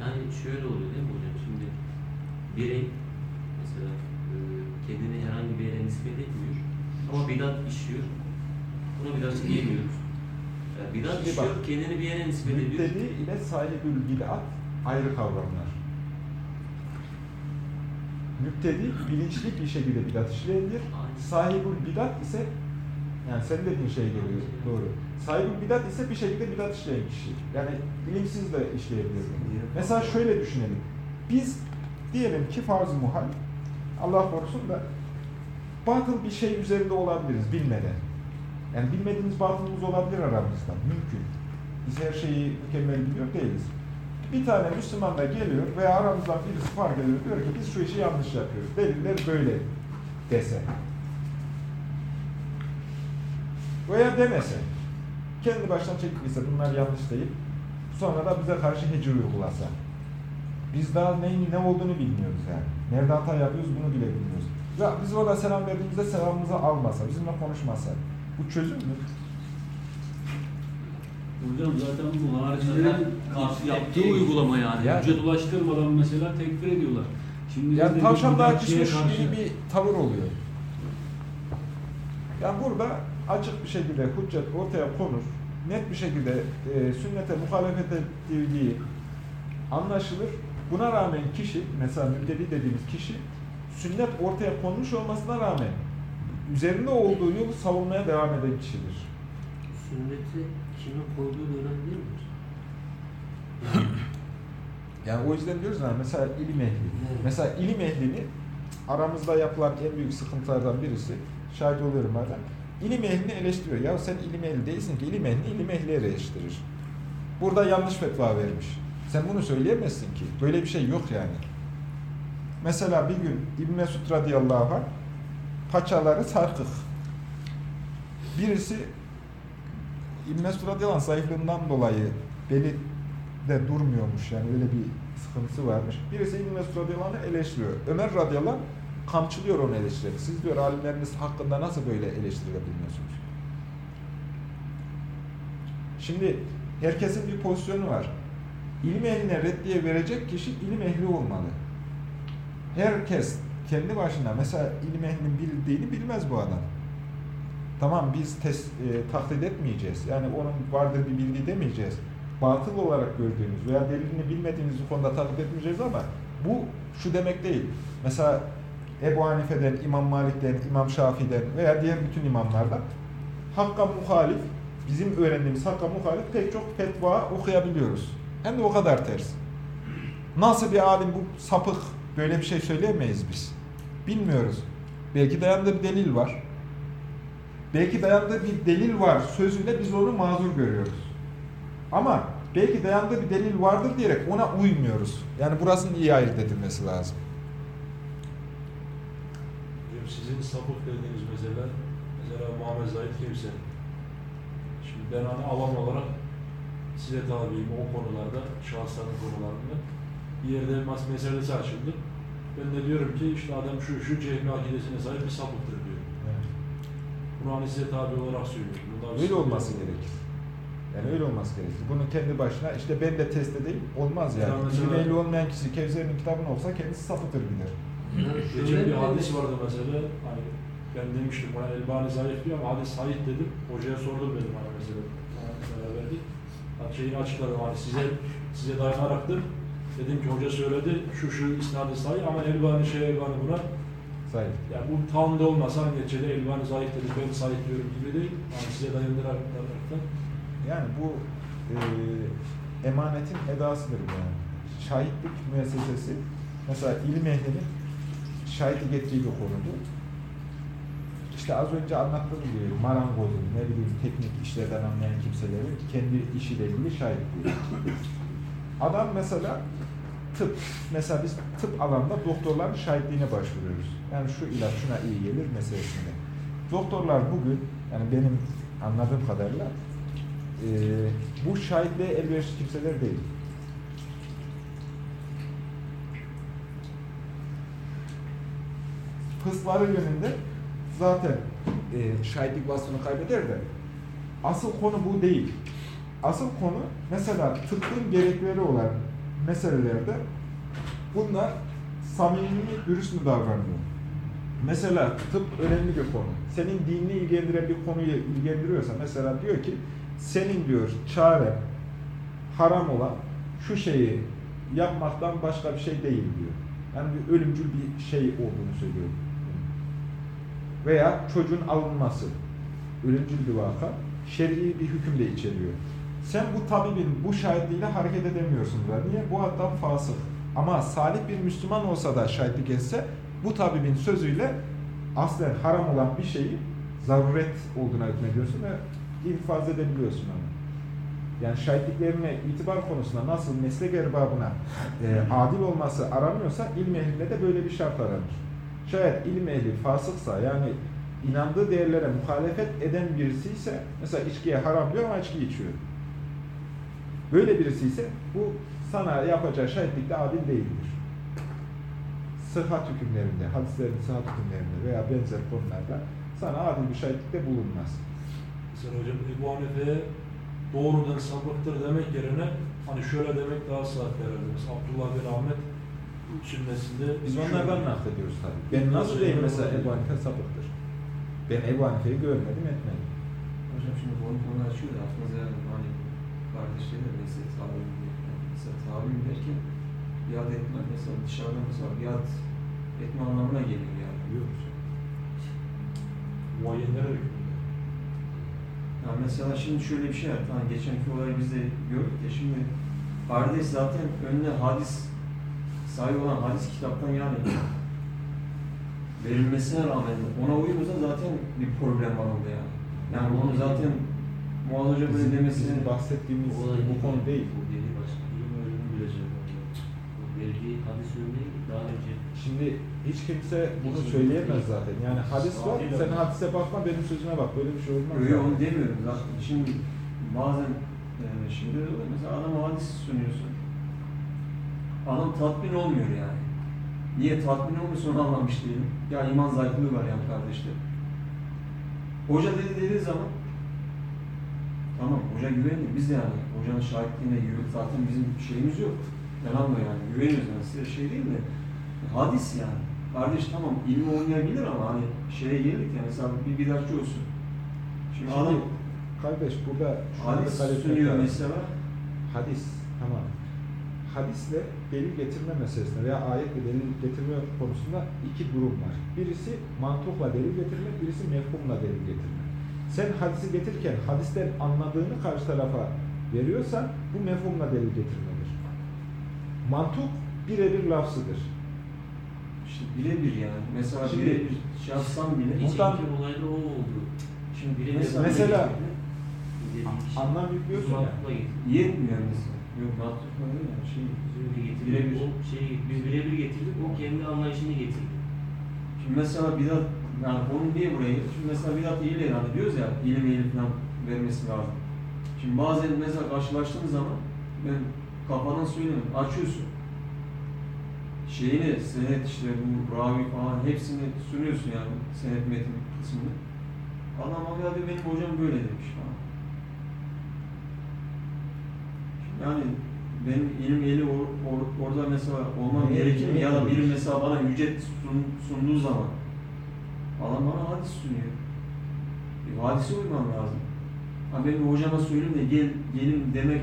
Yani şöyle oluyor değil mi hocam? Birey mesela e, kendini herhangi bir yere nispet etmiyor ama bidat işiyor. Buna bidatçı diyemiyoruz. Yani bidat Şimdi işiyor, bak, kendini bir yere nispet ediyor. Müptedi ile sahibül bid'at ayrı kavramlar. Müptedi bilinçli bir şekilde bidat işleyebilir. Sahibül bidat ise yani senin dediğin şey geliyor doğru. Sahibül bidat ise bir şekilde bidat işleyen kişi. Yani bilinçsiz de işleyebilir. Mesela şöyle düşünelim. Biz diyelim ki farz-ı muhal Allah korusun da batıl bir şey üzerinde olabiliriz bilmeden. Yani bilmediğimiz batılımız olabilir aramızda. Mümkün. Biz her şeyi mükemmel biliyor değiliz. Bir tane Müslüman da geliyor veya aramızdan birisi fark ediyor diyor ki biz şu işi yanlış yapıyoruz. Deliller böyle dese. Veya demese. Kendi baştan çekmişse bunlar yanlış deyip sonra da bize karşı hecir uygulasa. Biz daha neyin ne olduğunu bilmiyoruz yani. Nerede hata yapıyoruz bunu bile bilmiyoruz. Ya biz orada selam verdiğimizde selamımızı almasa, bizimle konuşmasa. Bu çözüm mü? Hocam zaten bu haricilerin karşı yaptığı uygulama yani. Yani- Ücret ulaştırmadan mesela tekfir ediyorlar. Şimdi Yani tavşan daha karşı- gibi bir tavır oluyor. Yani burada açık bir şekilde hüccet ortaya konur. Net bir şekilde e, sünnete muhalefet edildiği anlaşılır. Buna rağmen kişi, mesela müddeli dediğimiz kişi, sünnet ortaya konmuş olmasına rağmen üzerinde olduğu yolu savunmaya devam eden kişidir. Sünneti kimin koyduğu da önemli değil mi? (laughs) Yani o yüzden diyoruz ya mesela ilim ehli. Evet. Mesela ilim ehlini aramızda yapılan en büyük sıkıntılardan birisi şahit oluyorum bazen. İlim ehlini eleştiriyor. Ya sen ilim ehli değilsin ki ilim ehli ilim ehli eleştirir. Burada yanlış fetva vermiş. Sen bunu söyleyemezsin ki. Böyle bir şey yok yani. Mesela bir gün İbn Mesud radıyallahu anh paçaları sarkık. Birisi İbn Mesud radıyallahu anh zayıflığından dolayı beli de durmuyormuş yani öyle bir sıkıntısı varmış. Birisi İbn Mesud radıyallahu anh'ı eleştiriyor. Ömer radıyallahu anh kamçılıyor onu eleştirerek. Siz diyor alimleriniz hakkında nasıl böyle eleştirebiliyorsunuz? Şimdi herkesin bir pozisyonu var. İlim ehline reddiye verecek kişi ilim ehli olmalı. Herkes kendi başına mesela ilim ehlinin bildiğini bilmez bu adam. Tamam biz tes, e, taklit etmeyeceğiz. Yani onun vardır bir bildiği demeyeceğiz. Batıl olarak gördüğümüz veya delilini bilmediğimiz bir konuda taklit etmeyeceğiz ama bu şu demek değil. Mesela Ebu Hanife'den, İmam Malik'ten, İmam Şafii'den veya diğer bütün imamlardan hakka muhalif, bizim öğrendiğimiz hakka muhalif pek çok fetva okuyabiliyoruz. Hem de o kadar ters. Nasıl bir alim bu sapık böyle bir şey söyleyemeyiz biz. Bilmiyoruz. Belki dayandığı bir delil var. Belki dayandığı bir delil var sözünde biz onu mazur görüyoruz. Ama belki dayandığı bir delil vardır diyerek ona uymuyoruz. Yani burasının iyi ayırt edilmesi lazım. Sizin sapık dediğiniz mesela, mesela Muhammed Zahid Kevser. Şimdi ben hani avam olarak size tabiyim o konularda, şahısların konularında. Bir yerde mas meselesi açıldı. Ben de diyorum ki işte adam şu şu cehmi akidesine sahip bir sapıktır diyorum. Bunu hani size tabi olarak söylüyorum. Bunlar Öyle olması gerekir. Yani öyle olması gerekir. Bunu kendi başına işte ben de test edeyim olmaz yani. Ya mesela- İlim ehli olmayan kişi Kevser'in kitabını olsa kendisi sapıtır gider. Yani Geçen şöyle bir hadis vardı mesela, hani ben demiştim bana Elbani zayıf diyor ama hadis sahih dedim. Hocaya sordum dedim hani mesela. Hani şeyini açıkladım hani size size dayanaraktır. Dedim ki hoca söyledi şu şu isnadı sahih ama Elbani şey Elbani buna Zayıf. yani bu tam da olmasa hani neticede Elbani zayıf dedi ben sahih diyorum gibi değil. Hani size dayandırarak da Yani bu e, emanetin edasıdır yani. Şahitlik müessesesi mesela ilim ehlinin şahidi getirdiği bir konudur. İşte az önce anlattığım gibi marangozun, ne bileyim teknik işlerden anlayan kimselerin kendi işiyle ilgili şahitliği. Adam mesela tıp, mesela biz tıp alanında doktorların şahitliğine başvuruyoruz. Yani şu ilaç şuna iyi gelir meselesinde. Doktorlar bugün, yani benim anladığım kadarıyla e, bu şahitliğe elverişli kimseler değil. Hısları yönünde zaten e, şahitlik vasfını kaybeder de asıl konu bu değil. Asıl konu mesela tıbbın gerekleri olan meselelerde bunlar samimi mi, dürüst mü davranıyor? Mesela tıp önemli bir konu. Senin dinini ilgilendiren bir konuyu ilgilendiriyorsa mesela diyor ki senin diyor çare haram olan şu şeyi yapmaktan başka bir şey değil diyor. Yani bir ölümcül bir şey olduğunu söylüyor. Veya çocuğun alınması ölümcül bir vaka şer'i bir hüküm de içeriyor. Sen bu tabibin bu şahitliğiyle hareket edemiyorsun da. Niye? Bu adam fasık. Ama salih bir Müslüman olsa da şahitlik etse bu tabibin sözüyle aslen haram olan bir şeyi zaruret olduğuna hükmediyorsun ve infaz edebiliyorsun onu. Yani şahitliklerine itibar konusunda nasıl meslek erbabına e, adil olması aranıyorsa ilim ehlinde de böyle bir şart aranır. Şayet ilim ehli fasıksa yani inandığı değerlere muhalefet eden birisi ise mesela içkiye haram diyor ama içki içiyor. Böyle birisi ise bu sana yapacağı şahitlikte adil değildir. Sıhhat hükümlerinde, hadislerin sıhhat hükümlerinde veya benzer konularda sana adil bir şahitlikte bulunmaz. Mesela hocam Ebu Hanife'ye doğrudan sapıktır demek yerine hani şöyle demek daha sahip herhalde. Abdullah bin Ahmet sünnesinde Biz onlardan naklediyoruz tabii. Ben nasıl diyeyim mesela Ebu Hanife sapıktır? Ben Ebu Hanife'yi görmedim, etmedim. Hocam şimdi bu konu açıyor da aklınıza yani hani kardeşlerim de meslek tabiri diyor. Yani mesela tabiri derken biat etmek mesela dışarıdan mesela biat etme anlamına geliyor yani. Yok. muayyenlere hükmünde. Yani mesela şimdi şöyle bir şey var. Hani geçenki olayı biz de gördük ya şimdi kardeş zaten önüne hadis sahibi olan hadis kitaptan yani verilmesine rağmen ona uymuyorsa zaten bir problem var orada yani. Yani onu zaten Muaz Hoca böyle Bizim, demesi bizim bahsettiğimiz Olay bu konu değil. Bu dediği başka. Özünü bilecek. Bu verdiği hadis örneği daha önce Şimdi hiç kimse bunu söyleyemez zaten. Yani hadis var, Sahiyle sen hadise bakma, benim sözüme bak. Böyle bir şey olmaz. Öyle onu demiyorum. Zaten şimdi bazen e, şimdi. Mesela adama hadis sunuyorsun. Adam tatmin olmuyor yani. Niye tatmin olmuyorsa onu anlamış değilim. Ya iman zayıflığı var yani kardeşte. Hoca dedi dediği zaman tamam hoca güveniyor. Biz de yani hocanın şahitliğine güveniyoruz. Zaten bizim şeyimiz yok. Yalan da yani güveniyoruz yani size şey değil de hadis yani. Kardeş tamam ilmi olmayabilir ama hani şeye geldik ya mesela bir bidatçı olsun. Şimdi, Şimdi adam kardeş burada hadis sunuyor mesela. Hadis, tamam. Hadisle delil getirme meselesinde veya ayetle delil getirme konusunda iki durum var. Birisi mantukla delil getirme, birisi mefhumla delil getirme. Sen hadisi getirirken hadisten anladığını karşı tarafa veriyorsan bu mefhumla delil getirmedir. Mantuk birebir lafzıdır. İşte birebir yani. Mesela birebir şahsan bile. Buradan- olayda o oldu. Şimdi Biri mesela, mesela- Anlam yüklüyorsun ya. yetmiyor mesela. Yok mantıkla değil yani. Şey, Birebir getirdi. Birebir. O şeyi biz birebir getirdik. O kendi anlayışını getirdi. Şimdi mesela bidat, yani onu niye buraya? Şimdi mesela bidat iyi yani diyoruz ya, ilim ilim falan vermesi lazım. Şimdi bazen mesela karşılaştığın zaman ben kafadan söylüyorum, açıyorsun. Şeyini, senet işte bu ravi falan hepsini sunuyorsun yani senet metin kısmını. Adam abi abi benim hocam böyle demiş falan. Yani benim ilim eli or, or- orada mesela olmam Neye- gerekir mi? Ya da biri mesela bana ücret sun, sunduğu zaman adam bana hadis sunuyor. E, hadise uymam lazım. Ha benim hocama söyleyeyim de gel, gelin demek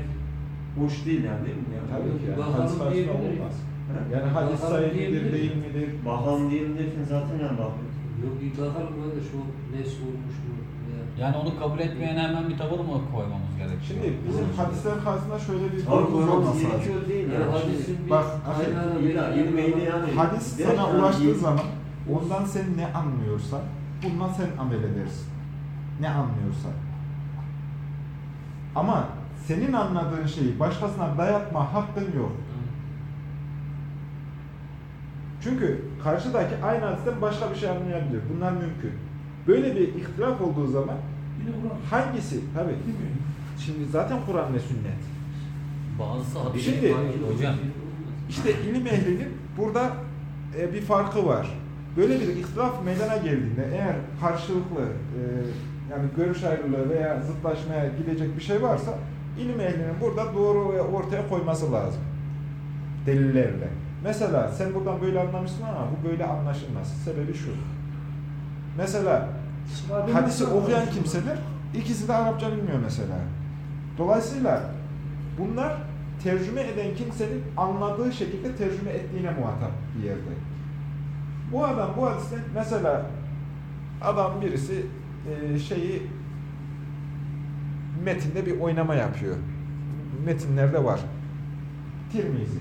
hoş değil yani değil mi? Yani, Tabii ki yani Bakalım hadis karşısında diyebilir olmaz. Ha? Yani hadis Bakalım sayı midir diyebilir değil mi? midir? Bakalım diyelim derken zaten yani bakıyor. Yok bir bakalım öyle şu nes olmuş mu Yani onu kabul etmeyene hemen bir tavır mı koymamız gerekiyor? Şimdi bizim hadisler karşısında şöyle bir durumumuz koymamız gerekiyor değil Yani yani. hadisin bir Bak, ehli yani. Hadis sana yani ulaştığı zaman ondan sen ne anlıyorsan bundan sen amel edersin. Ne anlıyorsan. Ama senin anladığın şeyi başkasına dayatma hakkın yok. Çünkü karşıdaki aynı hadisten başka bir şey anlayabilir. Bunlar mümkün. Böyle bir ihtilaf olduğu zaman hangisi? Tabii. Şimdi zaten Kur'an ve sünnet. Bazısı Şimdi- hocam İşte ilim ehlinin burada e, bir farkı var. Böyle bir ihtilaf meydana geldiğinde eğer karşılıklı e, yani görüş ayrılığı veya zıtlaşmaya gidecek bir şey varsa ilim ehlinin burada doğru ve ortaya koyması lazım. Delillerle. Mesela sen buradan böyle anlamışsın ama bu böyle anlaşılmaz. Sebebi şu. Mesela hadisi okuyan kimseler ikisi de Arapça bilmiyor mesela. Dolayısıyla bunlar tercüme eden kimsenin anladığı şekilde tercüme ettiğine muhatap bir yerde. Bu adam bu hadiste mesela adam birisi e, şeyi metinde bir oynama yapıyor. Metinlerde var. Tirmizi.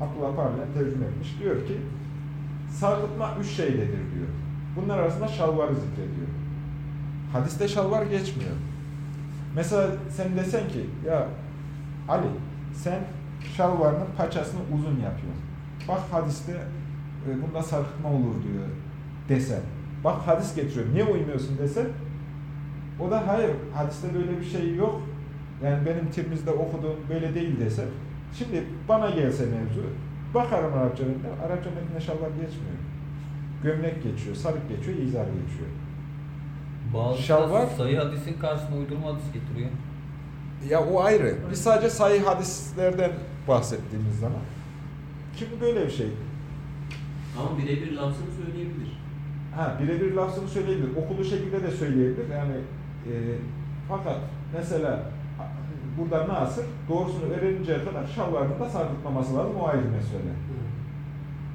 Abdullah Parlen tercüme etmiş. Diyor ki sarkıtma üç şeyledir diyor. Bunlar arasında şalvarı zikrediyor. Hadiste şalvar geçmiyor. Mesela sen desen ki ya Ali sen şalvarının paçasını uzun yapıyorsun. Bak hadiste e, bunda sarkıtma olur diyor desen. Bak hadis getiriyor. Niye uymuyorsun desen o da hayır hadiste böyle bir şey yok. Yani benim Tirmiz'de okuduğum böyle değil dese. Şimdi bana gelse mevzu bakarım Arapça metnine. Arapça metnine şalvar geçmiyor. Gömlek geçiyor, sarık geçiyor, izar geçiyor. bazısı Şalvar- sayı hadisin karşısına uydurma hadis getiriyor. Ya o ayrı. Biz sadece sahih hadislerden bahsettiğimiz zaman. Şimdi böyle bir şey. Ama birebir lafzını söyleyebilir. Ha birebir lafzını söyleyebilir. Okulu şekilde de söyleyebilir. Yani e, fakat mesela burada nasır doğrusunu öğreninceye kadar şalvarını da sarkıtmaması lazım. O ayrı mesele.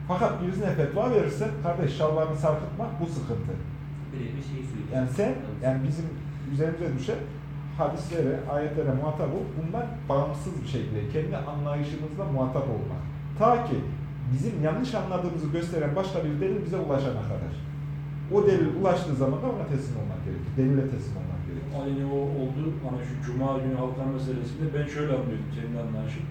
Fakat birisine fetva verirse kardeş şalvarını sarkıtmak bu sıkıntı. Söyleyecek. Yani sen, yani bizim üzerimize düşen hadislere, ayetlere muhatap olup bundan bağımsız bir şekilde kendi anlayışımızla muhatap olmak. Ta ki bizim yanlış anladığımızı gösteren başka bir delil bize ulaşana kadar. O delil ulaştığı zaman da ona teslim olmak gerekir. Delile teslim olmak gerekir. Aynı o oldu hani şu cuma günü halktan meselesinde ben şöyle anlıyordum kendi anlayışım.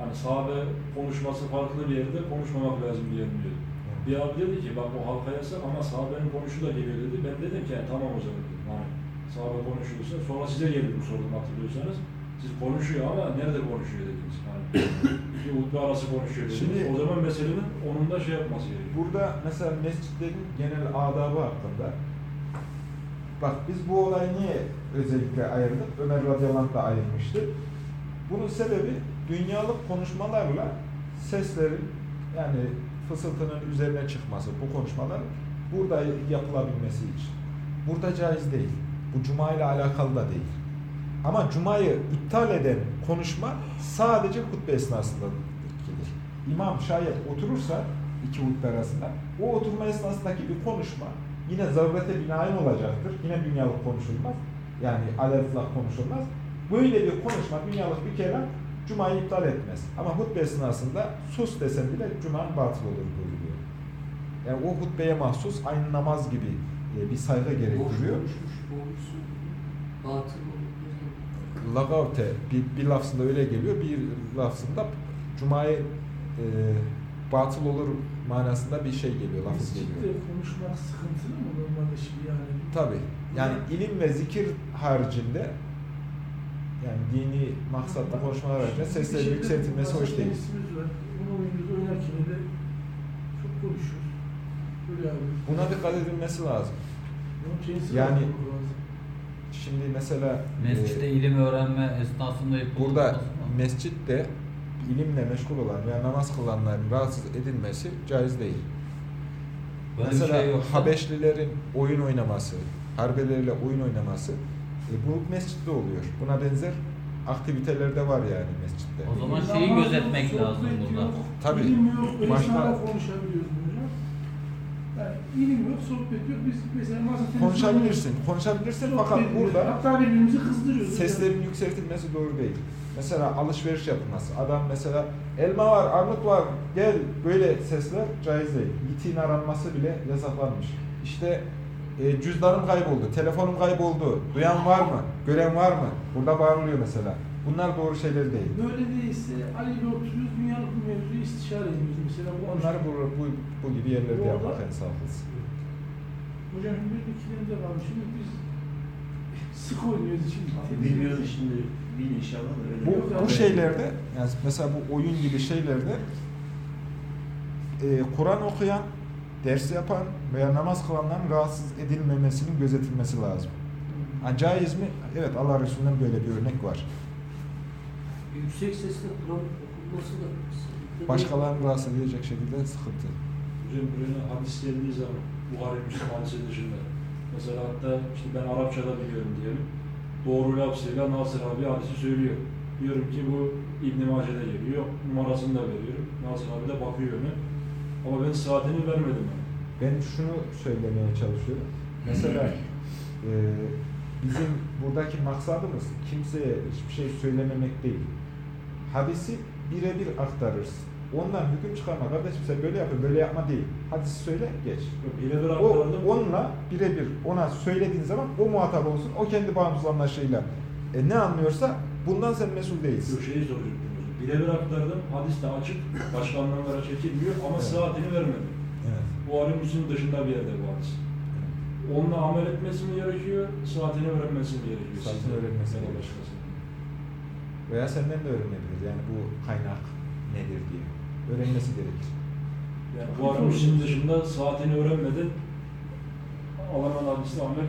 Hani sahabe konuşması farklı bir yerde konuşmamak lazım diye anlıyordum. Bir abi dedi ki bak o halka yasak ama sahabenin konuşu da geliyor dedi. Ben dedim ki yani tamam o zaman dedim. Hani sahabe konuşuyorsa sonra size geldim sordum hatırlıyorsanız. Siz konuşuyor ama nerede konuşuyor dediniz. Hani (coughs) bir hutbe arası konuşuyor dediniz. Şimdi- o zaman meselenin onun da şey yapması gerekiyor. Burada mesela mescitlerin genel adabı hakkında bak biz bu olayı niye özellikle ayırdık? Ömer radıyallahu anh da ayırmıştı. Bunun sebebi dünyalık konuşmalarla seslerin yani fısıltının üzerine çıkması, bu konuşmalar burada yapılabilmesi için. Burada caiz değil. Bu cuma ile alakalı da değil. Ama cumayı iptal eden konuşma sadece hutbe esnasında gelir. İmam şayet oturursa iki hutbe arasında o oturma esnasındaki bir konuşma yine zarurete binaen olacaktır. Yine dünyalık konuşulmaz. Yani alelflak konuşulmaz. Böyle bir konuşma dünyalık bir kelam Cuma'yı iptal etmez. Ama hutbe esnasında sus desen bile Cuma'nın batıl olur buyuruyor. Yani o hutbeye mahsus aynı namaz gibi e, bir saygı Boş gerektiriyor. Lagavte bir, bir lafzında öyle geliyor, bir lafzında Cuma'yı e, batıl olur manasında bir şey geliyor, lafız geliyor. konuşmak sıkıntılı mı normalde şimdi yani? Tabi. Yani ilim ve zikir haricinde yani dini maksatlı konuşmalar bir seslerin yükseltilmesi hoş değil. Buna dikkat edilmesi lazım. Yani- şimdi mesela Mescitte e, ilim öğrenme esnasında burada mescitte ilimle meşgul olan veya namaz kılanların rahatsız edilmesi caiz değil. Böyle Mesela şey yoksa- Habeşlilerin oyun oynaması, harbelerle oyun oynaması e, bu mescitte oluyor. Buna benzer aktiviteler de var yani mescitte. O zaman şeyi gözetmek lazım burada. Tabii. İlim yok, Başka- Başka... konuşabiliyoruz hocam. Yani ilim yok, sohbet yok. Biz mesela masa Konuşabilirsin, konuşabilirsin fakat burada Hatta birbirimizi kızdırıyoruz. seslerin yükseltilmesi doğru değil. Mesela alışveriş yapılması. Adam mesela elma var, armut var, gel böyle sesler caiz değil. Yitiğin aranması bile yasaklanmış. İşte e, cüzdanım kayboldu, telefonum kayboldu, duyan var mı, gören var mı? Burada bağırılıyor mesela. Bunlar doğru şeyler değil. Böyle değilse Ali ile oturuyoruz, dünyalık bir mevzuyu istişare ediyoruz. Mesela bu Onları bu, bu, bu gibi yerlerde Orada- yapmak en sağlıklısı. Hocam bir ikilemde kalmış. Şimdi biz sık oynuyoruz şimdi. Bilmiyoruz şimdi bil inşallah da öyle. Bu, Yok bu şeylerde, yani mesela bu oyun gibi şeylerde e, Kur'an okuyan, ders yapan veya namaz kılanların rahatsız edilmemesinin gözetilmesi lazım. Caiz mi? Evet Allah Resulü'nden böyle bir örnek var. Yüksek sesle Kur'an okunması da. Başkalarını rahatsız edecek şekilde sıkıntı. Hocam buraya hadis geldiği zaman Buhari Müslüm hadisi dışında. Mesela hatta işte ben Arapçada biliyorum diyelim. Doğru lafzıyla Nasır abi hadisi söylüyor. Diyorum ki bu İbn-i Mace'de geliyor. Numarasını da veriyorum. Nasır abi de bakıyor öne. Ama ben saatini vermedim. Ben şunu söylemeye çalışıyorum. Mesela e, bizim buradaki maksadımız kimseye hiçbir şey söylememek değil. Hadisi birebir aktarırız. Ondan hüküm çıkarma. Kardeşim sen böyle yapın, böyle yapma değil. Hadisi söyle, geç. Birebir O, onunla birebir ona söylediğin zaman o muhatap olsun. O kendi bağımsız anlayışıyla e, ne anlıyorsa bundan sen mesul değilsin. Şu şeyi soracaktım. Birebir aktardım. Hadis de açık. Başka anlamlara çekilmiyor ama Evet. saatini vermedim. Evet. Buhari Müslüm dışında bir yerde bu hadis. Onunla amel etmesi mi gerekiyor, saatini öğrenmesi mi gerekiyor? Saatini sizden? öğrenmesi gerekiyor. Veya senden de öğrenebilir. Yani bu kaynak nedir diye. Öğrenmesi gerekir. Yani Buhari Müslüm dışında saatini öğrenmeden alınan hadisle amel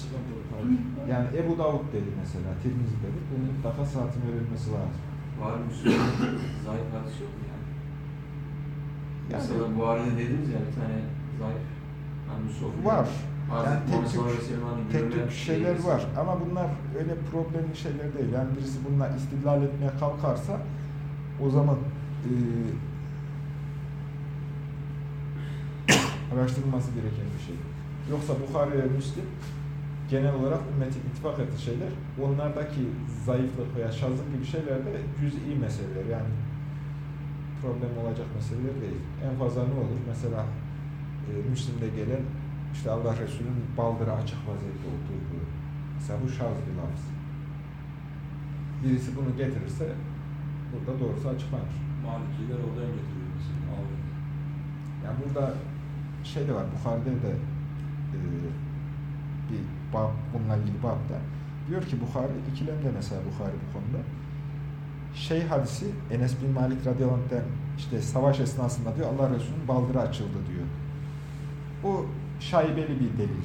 sıkıntılı. Yani Ebu Davud dedi mesela, Tirmizi dedi. Bunun mutlaka saatini öğrenmesi lazım. Var Müslüman zayıf hadis yok mu yani? Mesela bu arada dediniz ya bir tane zayıf hani Müslüman. Var. Yani tek tük, tek tük şeyler şey- var. Ama bunlar öyle problemli şeyler değil. Yani birisi bununla istidlal etmeye kalkarsa o zaman e, (coughs) araştırılması gereken bir şey. Yoksa Bukhari ve Müslim genel olarak ümmetin ittifak ettiği şeyler, onlardaki zayıflık veya şazlık gibi şeyler de cüz'i meseleler. Yani problem olacak meseleler değil. En fazla ne olur? Mesela e, Müslim'de gelen işte Allah Resulü'nün baldırı açık vaziyette bu. Mesela bu şaz bir lafız. Birisi bunu getirirse burada doğrusu açıklanır. Malikiler oradan getiriyor mesela. Yani burada şey de var, Bukhari'de de e, bir bab, bununla ilgili babda diyor ki Bukhari, ikilemde mesela Bukhari bu konuda. Şey hadisi, Enes bin Malik radıyallahu anh'ten işte savaş esnasında diyor Allah Resulü'nün baldırı açıldı diyor. Bu şaibeli bir delil.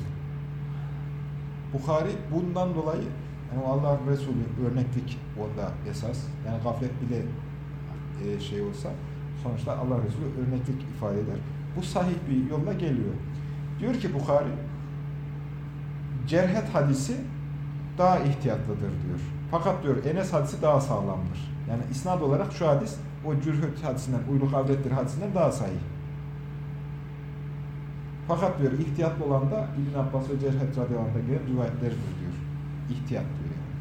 Bukhari bundan dolayı yani Allah Resulü örneklik onda esas. Yani gaflet bile e, şey olsa sonuçta Allah Resulü örneklik ifade eder. Bu sahih bir yolla geliyor. Diyor ki Bukhari cerhet hadisi daha ihtiyatlıdır diyor. Fakat diyor Enes hadisi daha sağlamdır. Yani isnad olarak şu hadis o cürhüt hadisinden, uyluk avrettir hadisinden daha sahih. Fakat diyor ihtiyatlı olan da İbn Abbas ve Cerhet radıyallahu anh'da gelen rivayetlerdir diyor. İhtiyat diyor yani.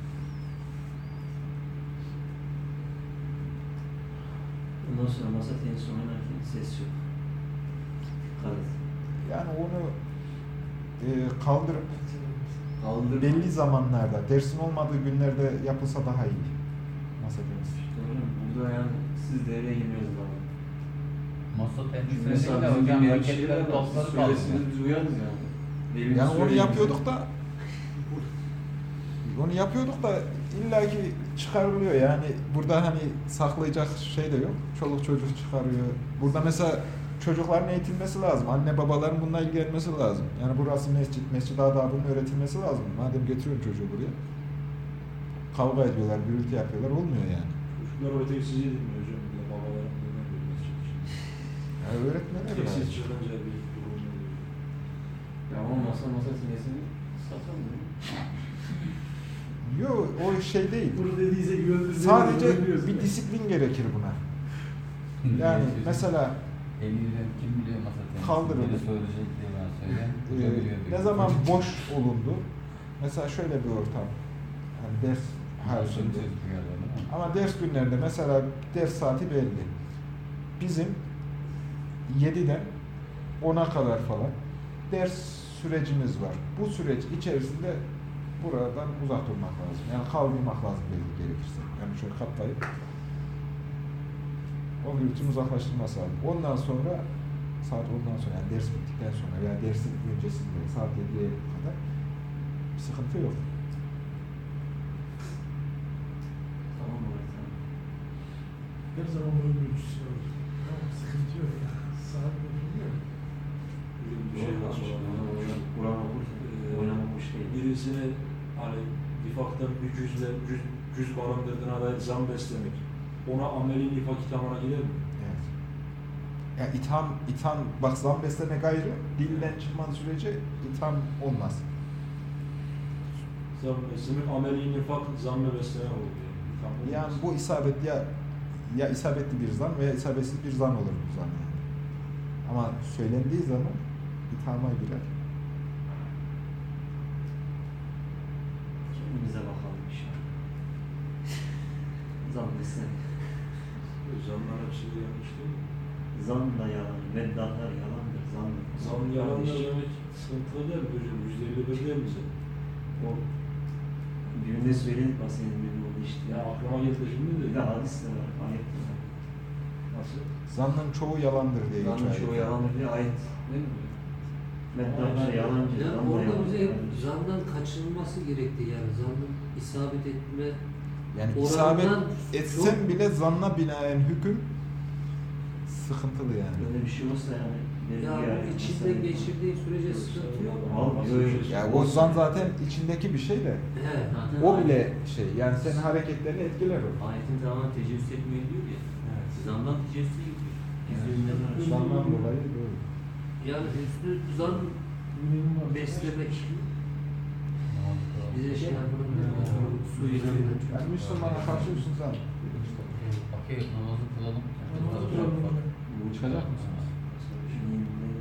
Ondan sonra masa tenisi oynarken ses yok. Dikkat et. Yani onu e, kaldırıp Kaldırma. belli zamanlarda, dersin olmadığı günlerde yapılsa daha iyi. Masa tenisi. Doğru? Burada yani siz devreye girmiyoruz abi. Masa mesela değil de bizim hocam bir raketleri topları Siz kaldı. söylesiniz biz uyarız yani. Yani onu söyleyin. yapıyorduk da onu yapıyorduk da illaki çıkarılıyor yani burada hani saklayacak şey de yok. Çoluk çocuk çıkarıyor. Burada mesela çocukların eğitilmesi lazım. Anne babaların bununla ilgilenmesi lazım. Yani burası mescit, mescid adabının öğretilmesi lazım. Madem getiriyorsun çocuğu buraya. Kavga ediyorlar, gürültü yapıyorlar. Olmuyor yani. Çocuklar öteki sizi dinliyor hocam. Babaların dinlemiyor. yani öğretmenler lazım. siz çıkınca bir durum oluyor. Ya ama masa masa sinesini satamıyor. Yok o şey değil. Bunu dediyse güvenli. Sadece bir disiplin gerekir buna. (laughs) Yani mesela Eliyle kim biliyor masa tenisini? Kaldırın. Biri söyleyecek diye ben söyleyeyim. Ne zaman boş olundu, mesela şöyle bir ortam, yani ders haricinde, Ama ders günlerinde mesela ders saati belli. Bizim 7'den 10'a kadar falan ders sürecimiz var. Bu süreç içerisinde buradan uzak durmak lazım. Yani kaldırmak lazım belki gerekirse. Yani şöyle katlayıp o gürültünün uzaklaştırması lazım. Ondan sonra saat ondan sonra yani ders bittikten sonra veya dersin öncesinde saat 7'ye kadar bir sıkıntı yok. Tamam? Tamam. Her zaman boyun ölçüsü var. Tamam sıkıntı yok ya. Saat bozuluyor. Bir şey daha soralım. Kur'an okursa Ee, değil. Birisine hani nifaktan bir cüzle, cüz, cüz barındırdığına dair zam beslemek. Ona ameli nifak kitabına gider mi? Evet. Ya itham, itham, bak zam beslemek ayrı, dilden çıkmadığı sürece itham olmaz. Zam beslemek, ameli nifak zamm beslemek olur yani. Yani bu isabet ya ya isabetli bir zan veya isabetsiz bir zan olur bu zan yani. Ama söylendiği zaman ithama girer. Kendimize bakalım inşallah. (laughs) Zan desene. Zamlar hepsi de yanlış değil mi? Zan da yalan, meddatlar yalandır, zan da. Zam yalanlar demek sıkıntılı değil mi hocam? Yüzde elli bir değil mi sen? O düğünde söyledik bak senin düğün oldu işte. Ya aklıma geldi şimdi de. Bir de hadis de var, ayet de var. Nasıl? Zannın çoğu yalandır diye Zanın geçiyor. çoğu yalandır diye ayet. Değil mi? Meddatlar yalancı, Yani zan da orada yalan. bize zandan kaçınılması gerekti yani zanın isabet etme Yani Oranından isabet etsen çok- bile zanna binaen hüküm sıkıntılı yani. Böyle bir şey olsa yani. ya ayet içinden geçirdiği sürece sıkıntı yok. Ya o zan zaten içindeki bir şey de He. o bile şey yani senin hareketlerini etkiler o. Ayetin tamamen tecevüz etmiyor diyor ya. Zandan tecevüze gidiyor. Gizliliğinden Yani zandan dolayı doğru. Yani hüsnü zan beslemek yani Müslümana karşı üstün sen. Okey, namazı kılalım. Namazı kılalım. Çıkacak mısınız?